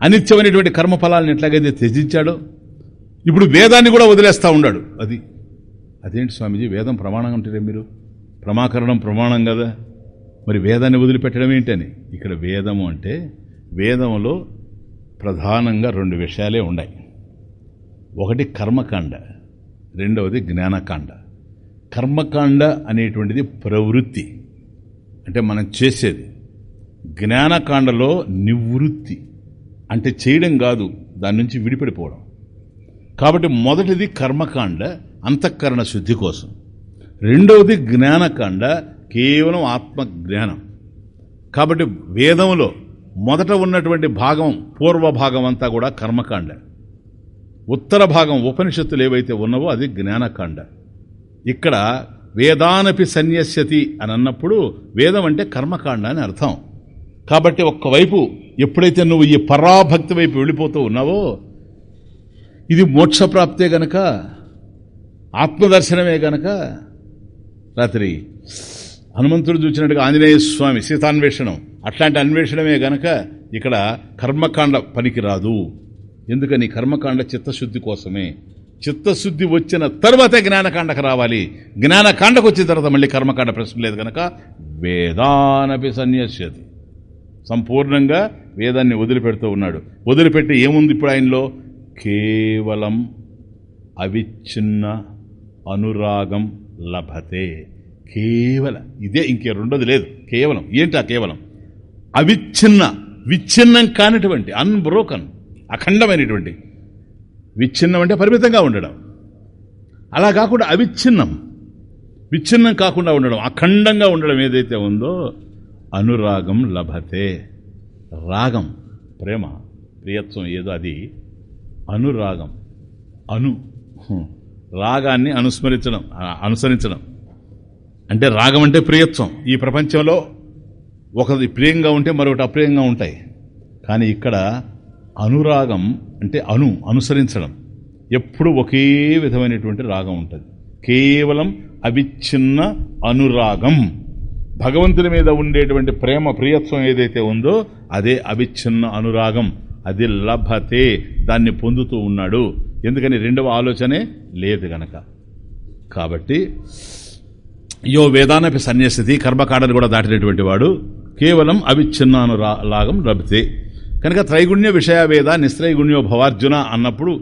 అనిత్యమైనటువంటి కర్మఫలాలను ఎట్లాగైతే త్యజించాడో ఇప్పుడు వేదాన్ని కూడా వదిలేస్తూ ఉన్నాడు. అది. అదేంటి స్వామీజీ? వేదం ప్రమాణం అంటారే మీరు? ప్రమాకరణం ప్రమాణం కదా. మరి వేదాన్ని వదిలిపెట్టడం ఏంటని? ఇక్కడ వేదము అంటే వేదంలో ప్రధానంగా రెండు విషయాలే ఉన్నాయి ఒకటి కర్మకాండ రెండవది జ్ఞానకాండ. కర్మకాండ అనేటువంటిది ప్రవృత్తి అంటే మనం చేసేది. జ్ఞానకాండలో నివృత్తి అంటే చేయడం కాదు దాని నుంచి విడిపడిపోవడం. కాబట్టి మొదటిది కర్మకాండ అంతఃకరణ శుద్ధి కోసం. రెండవది జ్ఞానకాండ కేవలం ఆత్మ జ్ఞానం కాబట్టి వేదంలో మొదట ఉన్నటువంటి భాగం పూర్వ భాగం అంతా కూడా కర్మకాండ. ఉత్తర భాగం ఉపనిషత్తులు ఏవైతే ఉన్నావో అది జ్ఞానకాండ. ఇక్కడ వేదానపి సన్యస్యతి అని అన్నప్పుడు వేదం అంటే కర్మకాండ అని అర్థం. కాబట్టి ఒక్కవైపు ఎప్పుడైతే నువ్వు ఈ పరాభక్తి వైపు వెళ్ళిపోతూ ఉన్నావో ఇది మోక్షప్రాప్తే గనక ఆత్మదర్శనమే గనక రాత్రి హనుమంతుడు చూసినట్టుగా ఆంజనేయ స్వామి సీతాన్వేషణం. అట్లాంటి అన్వేషణమే గనక ఇక్కడ కర్మకాండ పనికి రాదు ఎందుకని కర్మకాండ చిత్తశుద్ధి కోసమే. చిత్తశుద్ధి వచ్చిన తర్వాతే జ్ఞానకాండకు రావాలి. జ్ఞానకాండకు వచ్చిన తర్వాత మళ్ళీ కర్మకాండ ప్రశ్న లేదు కనుక వేదానపి సన్యస్యతి. సంపూర్ణంగా వేదాన్ని వదిలిపెడుతూ ఉన్నాడు. వదిలిపెట్టి ఏముంది ఇప్పుడు ఆయనలో? కేవలం అవిచ్ఛిన్న అనురాగం లభతే. కేవల ఇదే ఇంకే రెండోది లేదు కేవలం ఏంటా కేవలం? అవిచ్ఛిన్న విచ్ఛిన్నం కానిటువంటి అన్బ్రోకన్ అఖండమైనటువంటి విచ్ఛిన్నం అంటే పరిమితంగా ఉండడం. అలా కాకుండా అవిచ్ఛిన్నం విచ్ఛిన్నం కాకుండా ఉండడం అఖండంగా ఉండడం ఏదైతే ఉందో అనురాగం లభతే. రాగం ప్రేమ ప్రియత్వం ఏదో అది అనురాగం అను రాగాన్ని అనుస్మరించడం అనుసరించడం. అంటే రాగం అంటే ప్రియత్వం. ఈ ప్రపంచంలో ఒకది ప్రియంగా ఉంటే మరొకటి అప్రియంగా ఉంటాయి. కానీ ఇక్కడ అనురాగం అంటే అను అనుసరించడం. ఎప్పుడు ఒకే విధమైనటువంటి రాగం ఉంటుంది. కేవలం అవిచ్ఛిన్న అనురాగం. భగవంతుని మీద ఉండేటువంటి ప్రేమ ప్రియత్వం ఏదైతే ఉందో అదే అవిచ్ఛిన్న అనురాగం. అది లభతే దాన్ని పొందుతూ ఉన్నాడు. ఎందుకని రెండవ ఆలోచనే లేదు గనక. కాబట్టి యో వేదానపి సన్యస్థితి కర్మకాండను కూడా దాటినటువంటి వాడు. కేవలం అవిచ్ఛిన్నానురాగం లభితే కనుక త్రైగుణ్య విషయ వేద నిస్త్రైగుణ్యో భవార్జున అన్నప్పుడు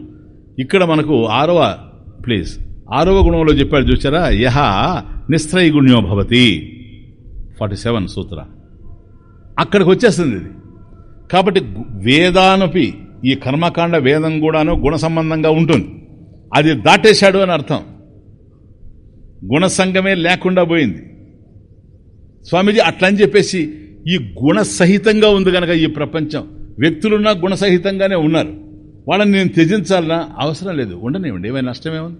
ఇక్కడ మనకు ఆరవ ప్లీజ్ ఆరవ గుణంలో చెప్పాడు చూసారా యహ నిస్త్రైగుణ్యో భవతి. Forty seven sutra. అక్కడికి వచ్చేస్తుంది ఇది. కాబట్టి వేదానపి ఈ కర్మకాండ వేదం కూడాను గుణ సంబంధంగా ఉంటుంది. అది దాటేశాడు అని అర్థం. గుణసంగమే లేకుండా పోయింది. స్వామీజీ అట్లా అని చెప్పేసి ఈ గుణసహితంగా ఉంది కనుక ఈ ప్రపంచం. వ్యక్తులున్నా గుణసహితంగానే ఉన్నారు. వాళ్ళని నేను త్యజించాలన్నా అవసరం లేదు. ఉండనివ్వండి ఏమైనా నష్టమేముంది?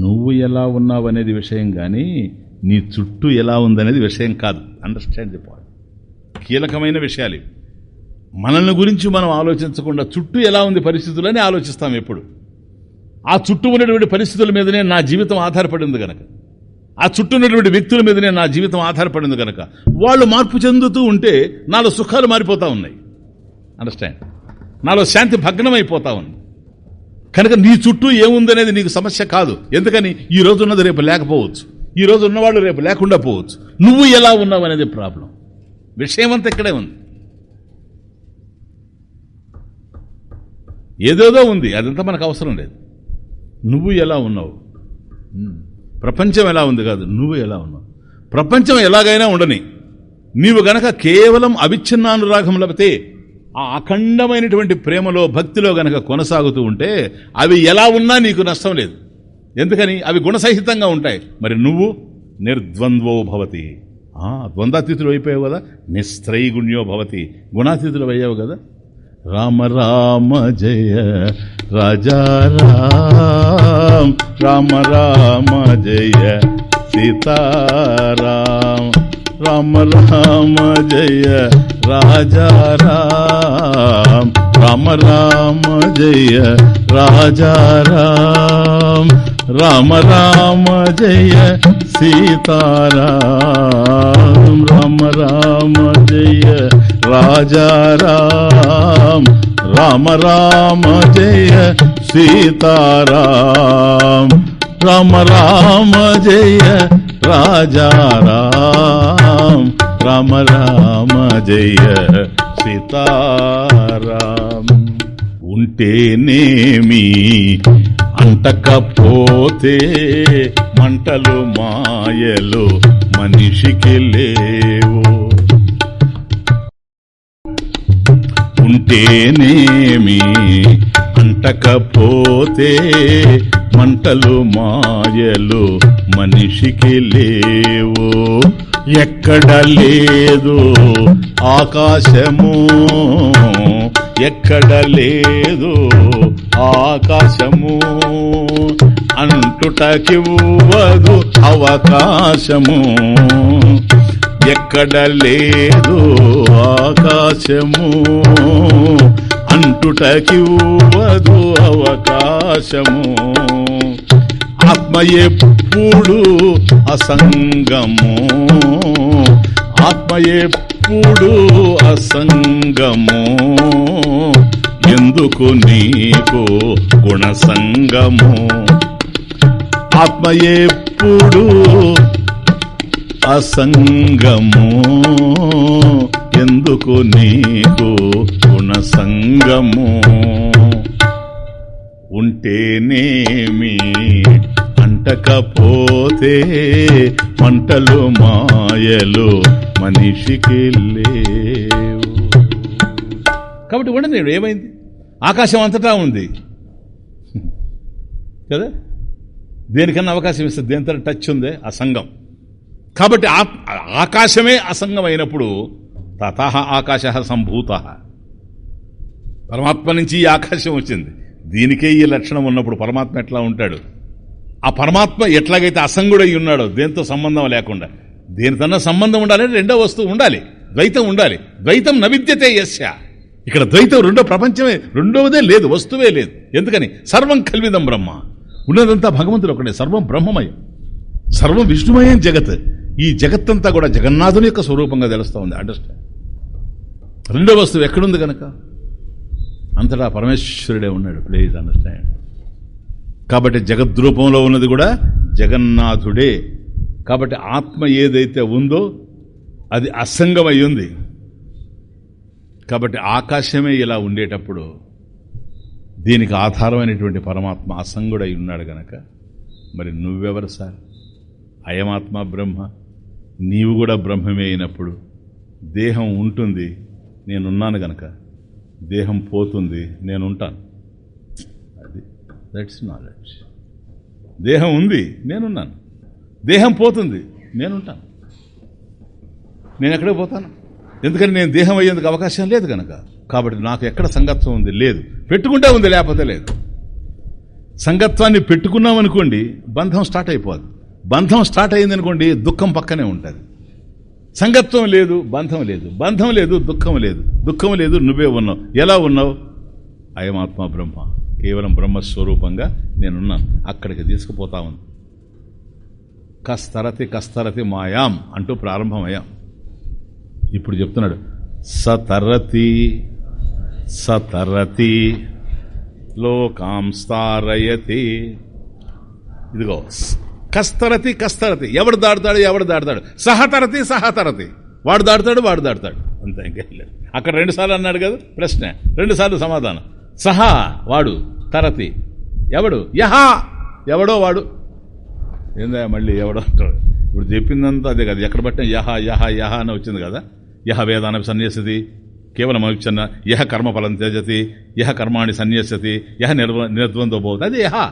నువ్వు ఎలా ఉన్నావు అనేది విషయం కానీ నీ చుట్టూ ఎలా ఉందనేది విషయం కాదు. అండర్స్టాండ్ ది పాయింట్ కీలకమైన విషయాలు మనల్ని గురించి మనం ఆలోచించకుండా చుట్టూ ఎలా ఉంది పరిస్థితులని ఆలోచిస్తాం ఎప్పుడు. ఆ చుట్టూ ఉన్నటువంటి పరిస్థితుల మీదనే నా జీవితం ఆధారపడింది కనుక ఆ చుట్టూ ఉన్నటువంటి వ్యక్తుల మీదనే నా జీవితం ఆధారపడింది కనుక వాళ్ళు మార్పు చెందుతూ ఉంటే నాలో సుఖాలు మారిపోతూ ఉన్నాయి. అండర్స్టాండ్ నాలో శాంతి భగ్నమైపోతా ఉంది. కనుక నీ చుట్టూ ఏముందనేది నీకు సమస్య కాదు. ఎందుకని? ఈ రోజు ఉన్నది రేపు లేకపోవచ్చు. ఈ రోజు ఉన్నవాళ్ళు రేపు లేకుండా పోవచ్చు. నువ్వు ఎలా ఉన్నావు అనేది ప్రాబ్లం. విషయం అంతా ఇక్కడే ఉంది. ఏదేదో ఉంది. అదంతా మనకు అవసరం లేదు. నువ్వు ఎలా ఉన్నావు. ప్రపంచం ఎలా ఉంది కాదు నువ్వు ఎలా ఉన్నావు? ప్రపంచం ఎలాగైనా ఉండని నీవు గనక కేవలం అవిచ్ఛిన్నానురాగం లభితే ఆ అఖండమైనటువంటి ప్రేమలో భక్తిలో గనక కొనసాగుతూ ఉంటే అవి ఎలా ఉన్నా నీకు నష్టం లేదు. ఎందుకని? అవి గుణసహితంగా ఉంటాయి. మరి నువ్వు నిర్ద్వంద్వో భవతి. ఆ, ద్వంద్వాతీతులు అయిపోయావు కదా? నిస్త్రైగుణ్యో భవతి. గుణాతీతులు అయ్యావు కదా? రామ రామ జయ రాజా రామ రామ రామ జయ సీతారాం రామ రామ జయ రాజా రామ రామ రామ జయ రాజా రామ రామ రామ జయ సీతారాం రామ రామ జయ రాజా రామ రామ రామ జయ సీతారాం రామ రామ జయ రాజా రామ రామ రామ జయ సీతారాం ఉంటేనేమి అంటకపోతే మంటలు మాయలు మనిషికి లేవు. ఉంటేనేమి? అంటకపోతే మంటలు మాయలు మనిషికి లేవు. ఎక్కడ లేదు ఆకాశము? ఎక్కడ లేదు ఆకాశము? అంటుటకివ్వదు అవకాశము. ఎక్కడ లేదు ఆకాశము అంటుటకివ్వదు అవకాశము. ఆత్మ ఎప్పుడు అసంగము? ఆత్మ ఎప్పుడు అసంగము? ఎందుకు నీకు గుణసంగము? ఆత్మ ఎప్పుడు అసంగము? ఎందుకు నీకు గుణసంగము? ఉంటేనేమి అంటకపోతే మంటలు మాయలు మనిషికి లేవు. కాబట్టి ఉండని ఏమైంది? ఆకాశం అంతటా ఉంది. కదా? దేనికన్నా అవకాశం ఇస్తుంది దేనితో టచ్ ఉంది? అసంగం. కాబట్టి ఆ- ఆకాశమే అసంగం అయినప్పుడు తత ఆకాశ సంభూత. పరమాత్మ నుంచి ఈ ఆకాశం వచ్చింది. దీనికే ఈ లక్షణం ఉన్నప్పుడు పరమాత్మ ఎట్లా ఉంటాడు? ఆ పరమాత్మ ఎట్లాగైతే అసంగుడై ఉన్నాడో దేంతో సంబంధం లేకుండా. దేనికన్నా సంబంధం ఉండాలి రెండో వస్తువు ఉండాలి ద్వైతం ఉండాలి. ద్వైతం నవిద్యతే యస్య. ఇక్కడ ద్వైతం రెండో ప్రపంచమే రెండవదే లేదు వస్తువే లేదు. ఎందుకని? సర్వం కల్విదం బ్రహ్మ. ఉన్నదంతా భగవంతుడు ఒకటే సర్వం బ్రహ్మమయం. సర్వం విష్ణుమయం జగత్. ఈ జగత్తంతా కూడా జగన్నాథుని యొక్క స్వరూపంగా తెలుస్తూ ఉంది అండర్స్టాండ్ రెండో వస్తువు ఎక్కడుంది కనుక అంతటా పరమేశ్వరుడే ఉన్నాడు. ప్లీజ్ అండర్స్టాండ్ కాబట్టి జగద్రూపంలో ఉన్నది కూడా జగన్నాథుడే. కాబట్టి ఆత్మ ఏదైతే ఉందో అది అసంగమై ఉంది కాబట్టి ఆకాశమే ఇలా ఉండేటప్పుడు దీనికి ఆధారమైనటువంటి పరమాత్మ అసంగుడై ఉన్నాడు గనక. మరి నువ్వెవరు సార్? అయమాత్మ బ్రహ్మ? నీవు కూడా బ్రహ్మమే అయినప్పుడు దేహం ఉంటుంది నేనున్నాను గనక. దేహం పోతుంది నేనుంటాను. అది దట్స్ నాలెడ్జ్ దేహం ఉంది నేనున్నాను. దేహం పోతుంది నేనుంటాను. నేను ఎక్కడికి పోతాను? ఎందుకంటే నేను దేహం అయ్యేందుకు అవకాశం లేదు కనుక కాబట్టి నాకు ఎక్కడ సంగత్వం ఉంది? లేదు. పెట్టుకుంటే ఉంది లేకపోతే లేదు. సంగత్వాన్ని పెట్టుకున్నాం అనుకోండి బంధం స్టార్ట్ అయిపోదు. బంధం స్టార్ట్ అయిందనుకోండి దుఃఖం పక్కనే ఉంటుంది. సంగత్వం లేదు బంధం లేదు. బంధం లేదు దుఃఖం లేదు. దుఃఖం లేదు నువ్వే ఉన్నావు. ఎలా ఉన్నావు? అయమాత్మ బ్రహ్మ. కేవలం బ్రహ్మస్వరూపంగా నేనున్నాను. అక్కడికి తీసుకుపోతా ఉంది కస్తరతి కస్తరతి మాయాం అంటూ ప్రారంభమయ్యాం. ఇప్పుడు చెప్తున్నాడు సతరతి సతరతి లోకాంస్తారయతి ఇదిగో కస్తరతి కస్తరతి. ఎవడు దాడతాడు ఎవడు దాడుతాడు సహతరతి సహతరతి. వాడు దాడతాడు వాడు దాడుతాడు అంతే ఇంకేం లేదు. అక్కడ రెండుసార్లు అన్నాడు కదా ప్రశ్న. రెండుసార్లు సమాధానం. సహా వాడు. తరతి. ఎవడు? యహా. ఎవడో వాడు. ఏందా మళ్ళీ ఎవడో అంటాడు? ఇప్పుడు చెప్పిందంతా అదే కదా. ఎక్కడ పట్టిన యహ యహ యహ అని వచ్చింది కదా. యహ వేదాన సన్యసతి కేవలం అవిచ్ఛన్న. యహ కర్మఫలం త్యజతి యహ కర్మాణి సన్యసతి యహ నిర్వ నిర్ద్వంతో పోతుంది అది యహ.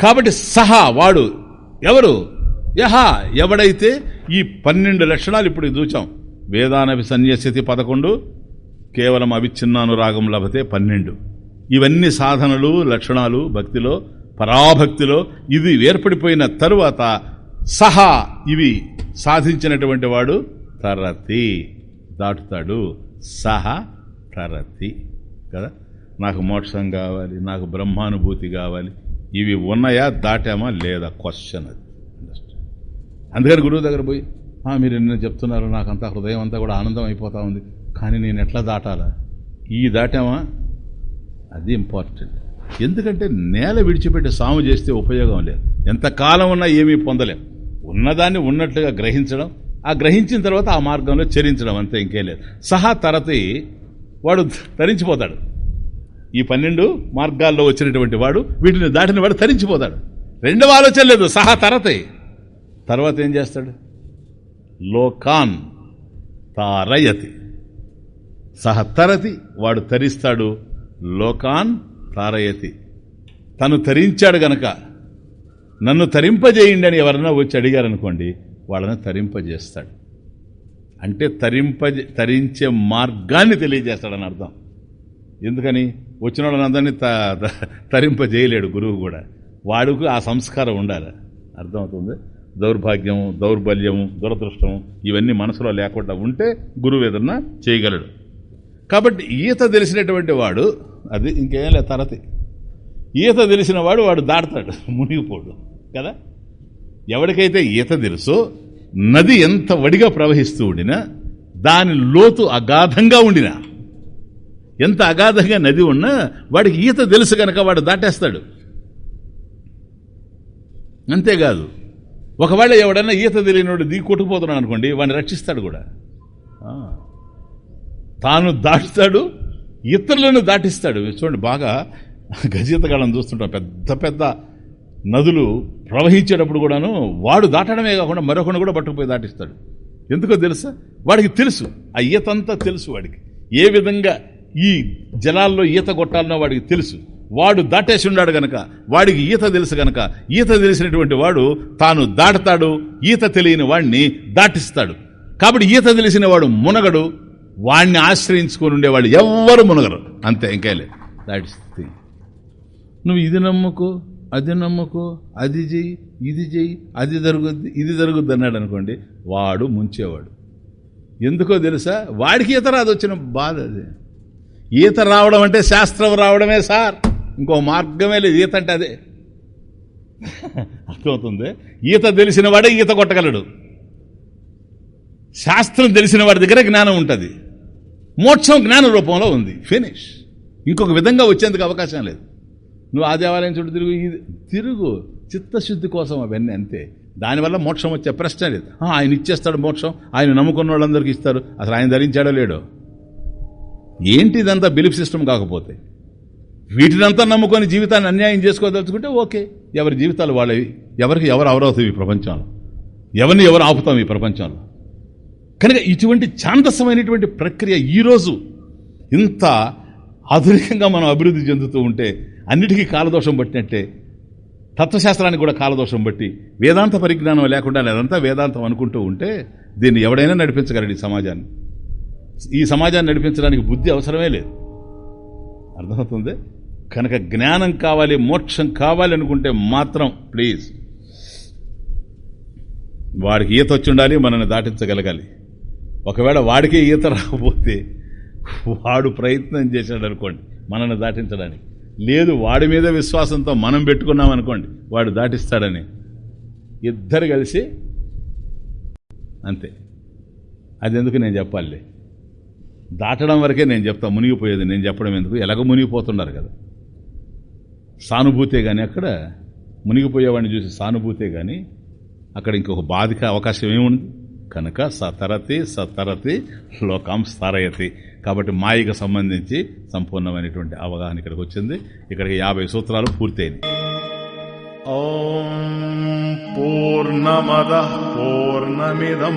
కాబట్టి సహా వాడు ఎవరు? యహా ఎవడైతే ఈ పన్నెండు లక్షణాలు ఇప్పుడు చూచాం. వేదానవి సన్యసితి పదకొండు కేవలం అవిచ్ఛిన్నానురాగం లభతే పన్నెండు. ఇవన్నీ సాధనలు లక్షణాలు భక్తిలో పరాభక్తిలో ఇది ఏర్పడిపోయిన తరువాత సహా ఇవి సాధించినటువంటి వాడు తరతి దాటుతాడు సహ తరతి. కదా? నాకు మోక్షం కావాలి నాకు బ్రహ్మానుభూతి కావాలి ఇవి ఉన్నాయా దాటామా లేదా క్వశ్చన్ అది. అందుకని గురువు దగ్గర పోయి మీరు ఎన్నో చెప్తున్నారు నాకంతా హృదయం అంతా కూడా ఆనందం అయిపోతా ఉంది కానీ నేను ఎట్లా దాటాలా? ఈ దాటామా? అది ఇంపార్టెంట్ ఎందుకంటే నేల విడిచిపెట్టి సాము చేస్తే ఉపయోగం లేదు. ఎంతకాలం ఉన్నా ఏమీ పొందలేం. ఉన్నదాన్ని ఉన్నట్లుగా గ్రహించడం ఆ గ్రహించిన తర్వాత ఆ మార్గంలో చరించడం అంతే ఇంకే లేదు. సహా తరతి వాడు తరించిపోతాడు. ఈ పన్నెండు మార్గాల్లో వచ్చినటువంటి వాడు వీటిని దాటిన వాడు తరించిపోతాడు. రెండవ ఆలోచన లేదు సహా తరతి. తర్వాత ఏం చేస్తాడు? లోకాన్ తారయతి. సహ తరతి వాడు తరిస్తాడు లోకాన్ తారయతి. తను తరించాడు గనక నన్ను తరింపజేయండి అని ఎవరన్నా వచ్చి అడిగారనుకోండి వాళ్ళని తరింపజేస్తాడు. అంటే తరింప తరించే మార్గాన్ని తెలియజేస్తాడని అర్థం. ఎందుకని? వచ్చిన వాళ్ళందరినీ త తరింపజేయలేడు గురువు కూడా. వాడుకు ఆ సంస్కారం ఉండాలి. అర్థమవుతుంది? దౌర్భాగ్యం దౌర్బల్యం దురదృష్టం ఇవన్నీ మనసులో లేకుండా ఉంటే గురువు ఏదన్నా చేయగలడు. కాబట్టి ఈత తెలిసినటువంటి వాడు అది ఇంకేం లేదు తరతి. ఈత తెలిసిన వాడు వాడు దాడతాడు మునిగిపోడు కదా? ఎవరికైతే ఈత తెలుసో నది ఎంత వడిగా ప్రవహిస్తూ ఉండినా దాని లోతు అగాధంగా ఉండినా ఎంత అగాధంగా నది ఉన్నా వాడికి ఈత తెలుసు కనుక వాడు దాటేస్తాడు. అంతేకాదు ఒకవేళ ఎవడన్నా ఈత తెలియనివాడు దిగి కొట్టుకుపోతున్నాడు అనుకోండి వాడిని రక్షిస్తాడు కూడా. తాను దాటుతాడు ఇతరులను దాటిస్తాడు. చూడండి బాగా గజీతగాళ్ళని చూస్తుంటాం పెద్ద పెద్ద నదులు ప్రవహించేటప్పుడు కూడాను వాడు దాటడమే కాకుండా మరొకరిని కూడా పట్టుకుపోయి దాటిస్తాడు. ఎందుకో తెలుసా? వాడికి తెలుసు ఆ ఈతంతా తెలుసు వాడికి. ఏ విధంగా ఈ జలాల్లో ఈత కొట్టాలన్న వాడికి తెలుసు. వాడు దాటేసి ఉన్నాడు గనక వాడికి ఈత తెలుసు గనక ఈత తెలిసినటువంటి వాడు తాను దాటతాడు ఈత తెలియని వాడిని దాటిస్తాడు. కాబట్టి ఈత తెలిసిన వాడు మునగడు వాడిని ఆశ్రయించుకొని ఉండేవాళ్ళు ఎవ్వరు మునగరు. అంతే ఇంకేలే దాటిస్తే నువ్వు ఇది నమ్ముకో అది నమ్ముకో అది చెయ్యి ఇది చెయ్యి అది జరుగుద్ది ఇది జరుగుద్ది అన్నాడు అనుకోండి వాడు ముంచేవాడు. ఎందుకో తెలుసా? వాడికి ఈత రాదు వచ్చిన బాధ అది. ఈత రావడం అంటే శాస్త్రం రావడమే సార్. ఇంకో మార్గమే లేదు. ఈత అంటే అదే. అర్థమవుతుంది? ఈత తెలిసిన వాడే ఈత కొట్టగలడు. శాస్త్రం తెలిసిన వాడి దగ్గర జ్ఞానం ఉంటుంది. మోక్షం జ్ఞాన రూపంలో ఉంది. ఫినిష్. ఇంకొక విధంగా వచ్చేందుకు అవకాశం లేదు. నువ్వు ఆ దేవాలయం చుట్టూ తిరుగు ఇది తిరుగు. చిత్తశుద్ధి కోసం అవన్నీ అంతే. దానివల్ల మోక్షం వచ్చే ప్రశ్న లేదు. ఆయన ఇచ్చేస్తాడు మోక్షం. ఆయన నమ్ముకున్న వాళ్ళందరికీ ఇస్తారు. అసలు ఆయన ధరించాడో లేడో? ఏంటి ఇదంతా బిలీఫ్ సిస్టమ్ కాకపోతే? వీటినంతా నమ్ముకొని జీవితాన్ని అన్యాయం చేసుకోదలుచుకుంటే ఓకే. ఎవరి జీవితాలు వాళ్ళవి? ఎవరికి ఎవరు అవరవుతాం ఈ ప్రపంచంలో? ఎవరిని ఎవరు ఆపుతాం ఈ ప్రపంచంలో? కనుక ఇటువంటి ఛాందసమైనటువంటి ప్రక్రియ ఈరోజు ఇంత ఆధునికంగా మనం అభివృద్ధి చెందుతూ ఉంటే అన్నిటికీ కాలదోషం పట్టినట్టే తత్వశాస్త్రానికి కూడా కాలదోషం బట్టి వేదాంత పరిజ్ఞానం లేకుండా అదంతా వేదాంతం అనుకుంటూ ఉంటే దీన్ని ఎవడైనా నడిపించగలడు ఈ సమాజాన్ని. ఈ సమాజాన్ని నడిపించడానికి బుద్ధి అవసరమే లేదు. అర్థమవుతుంది? కనుక జ్ఞానం కావాలి మోక్షం కావాలి అనుకుంటే మాత్రం ప్లీజ్. వాడికి ఈత వచ్చి ఉండాలి మనల్ని దాటించగలగాలి. ఒకవేళ వాడికే ఈత రాకపోతే వాడు ప్రయత్నం చేశాడు అనుకోండి మనల్ని దాటించడానికి. లేదు వాడి మీద విశ్వాసంతో మనం పెట్టుకున్నాం అనుకోండి వాడు దాటిస్తాడని. ఇద్దరు కలిసి అంతే. అది ఎందుకు నేను చెప్పాలి? దాటడం వరకే నేను చెప్తా మునిగిపోయేది. నేను చెప్పడం ఎందుకు? ఎలాగో మునిగిపోతున్నారు కదా. సానుభూతే కానీ అక్కడ మునిగిపోయేవాడిని చూసి సానుభూతే కానీ అక్కడ ఇంకొక బాధిక అవకాశం ఏముంది? కనుక సతరతి సతరతి లోకం స్థరయతి. కాబట్టి మాయకు సంబంధించి సంపూర్ణమైనటువంటి అవగాహన ఇక్కడికి వచ్చింది. ఇక్కడికి యాభై సూత్రాలు పూర్తయింది ఓం పూర్ణమద పూర్ణమిదం.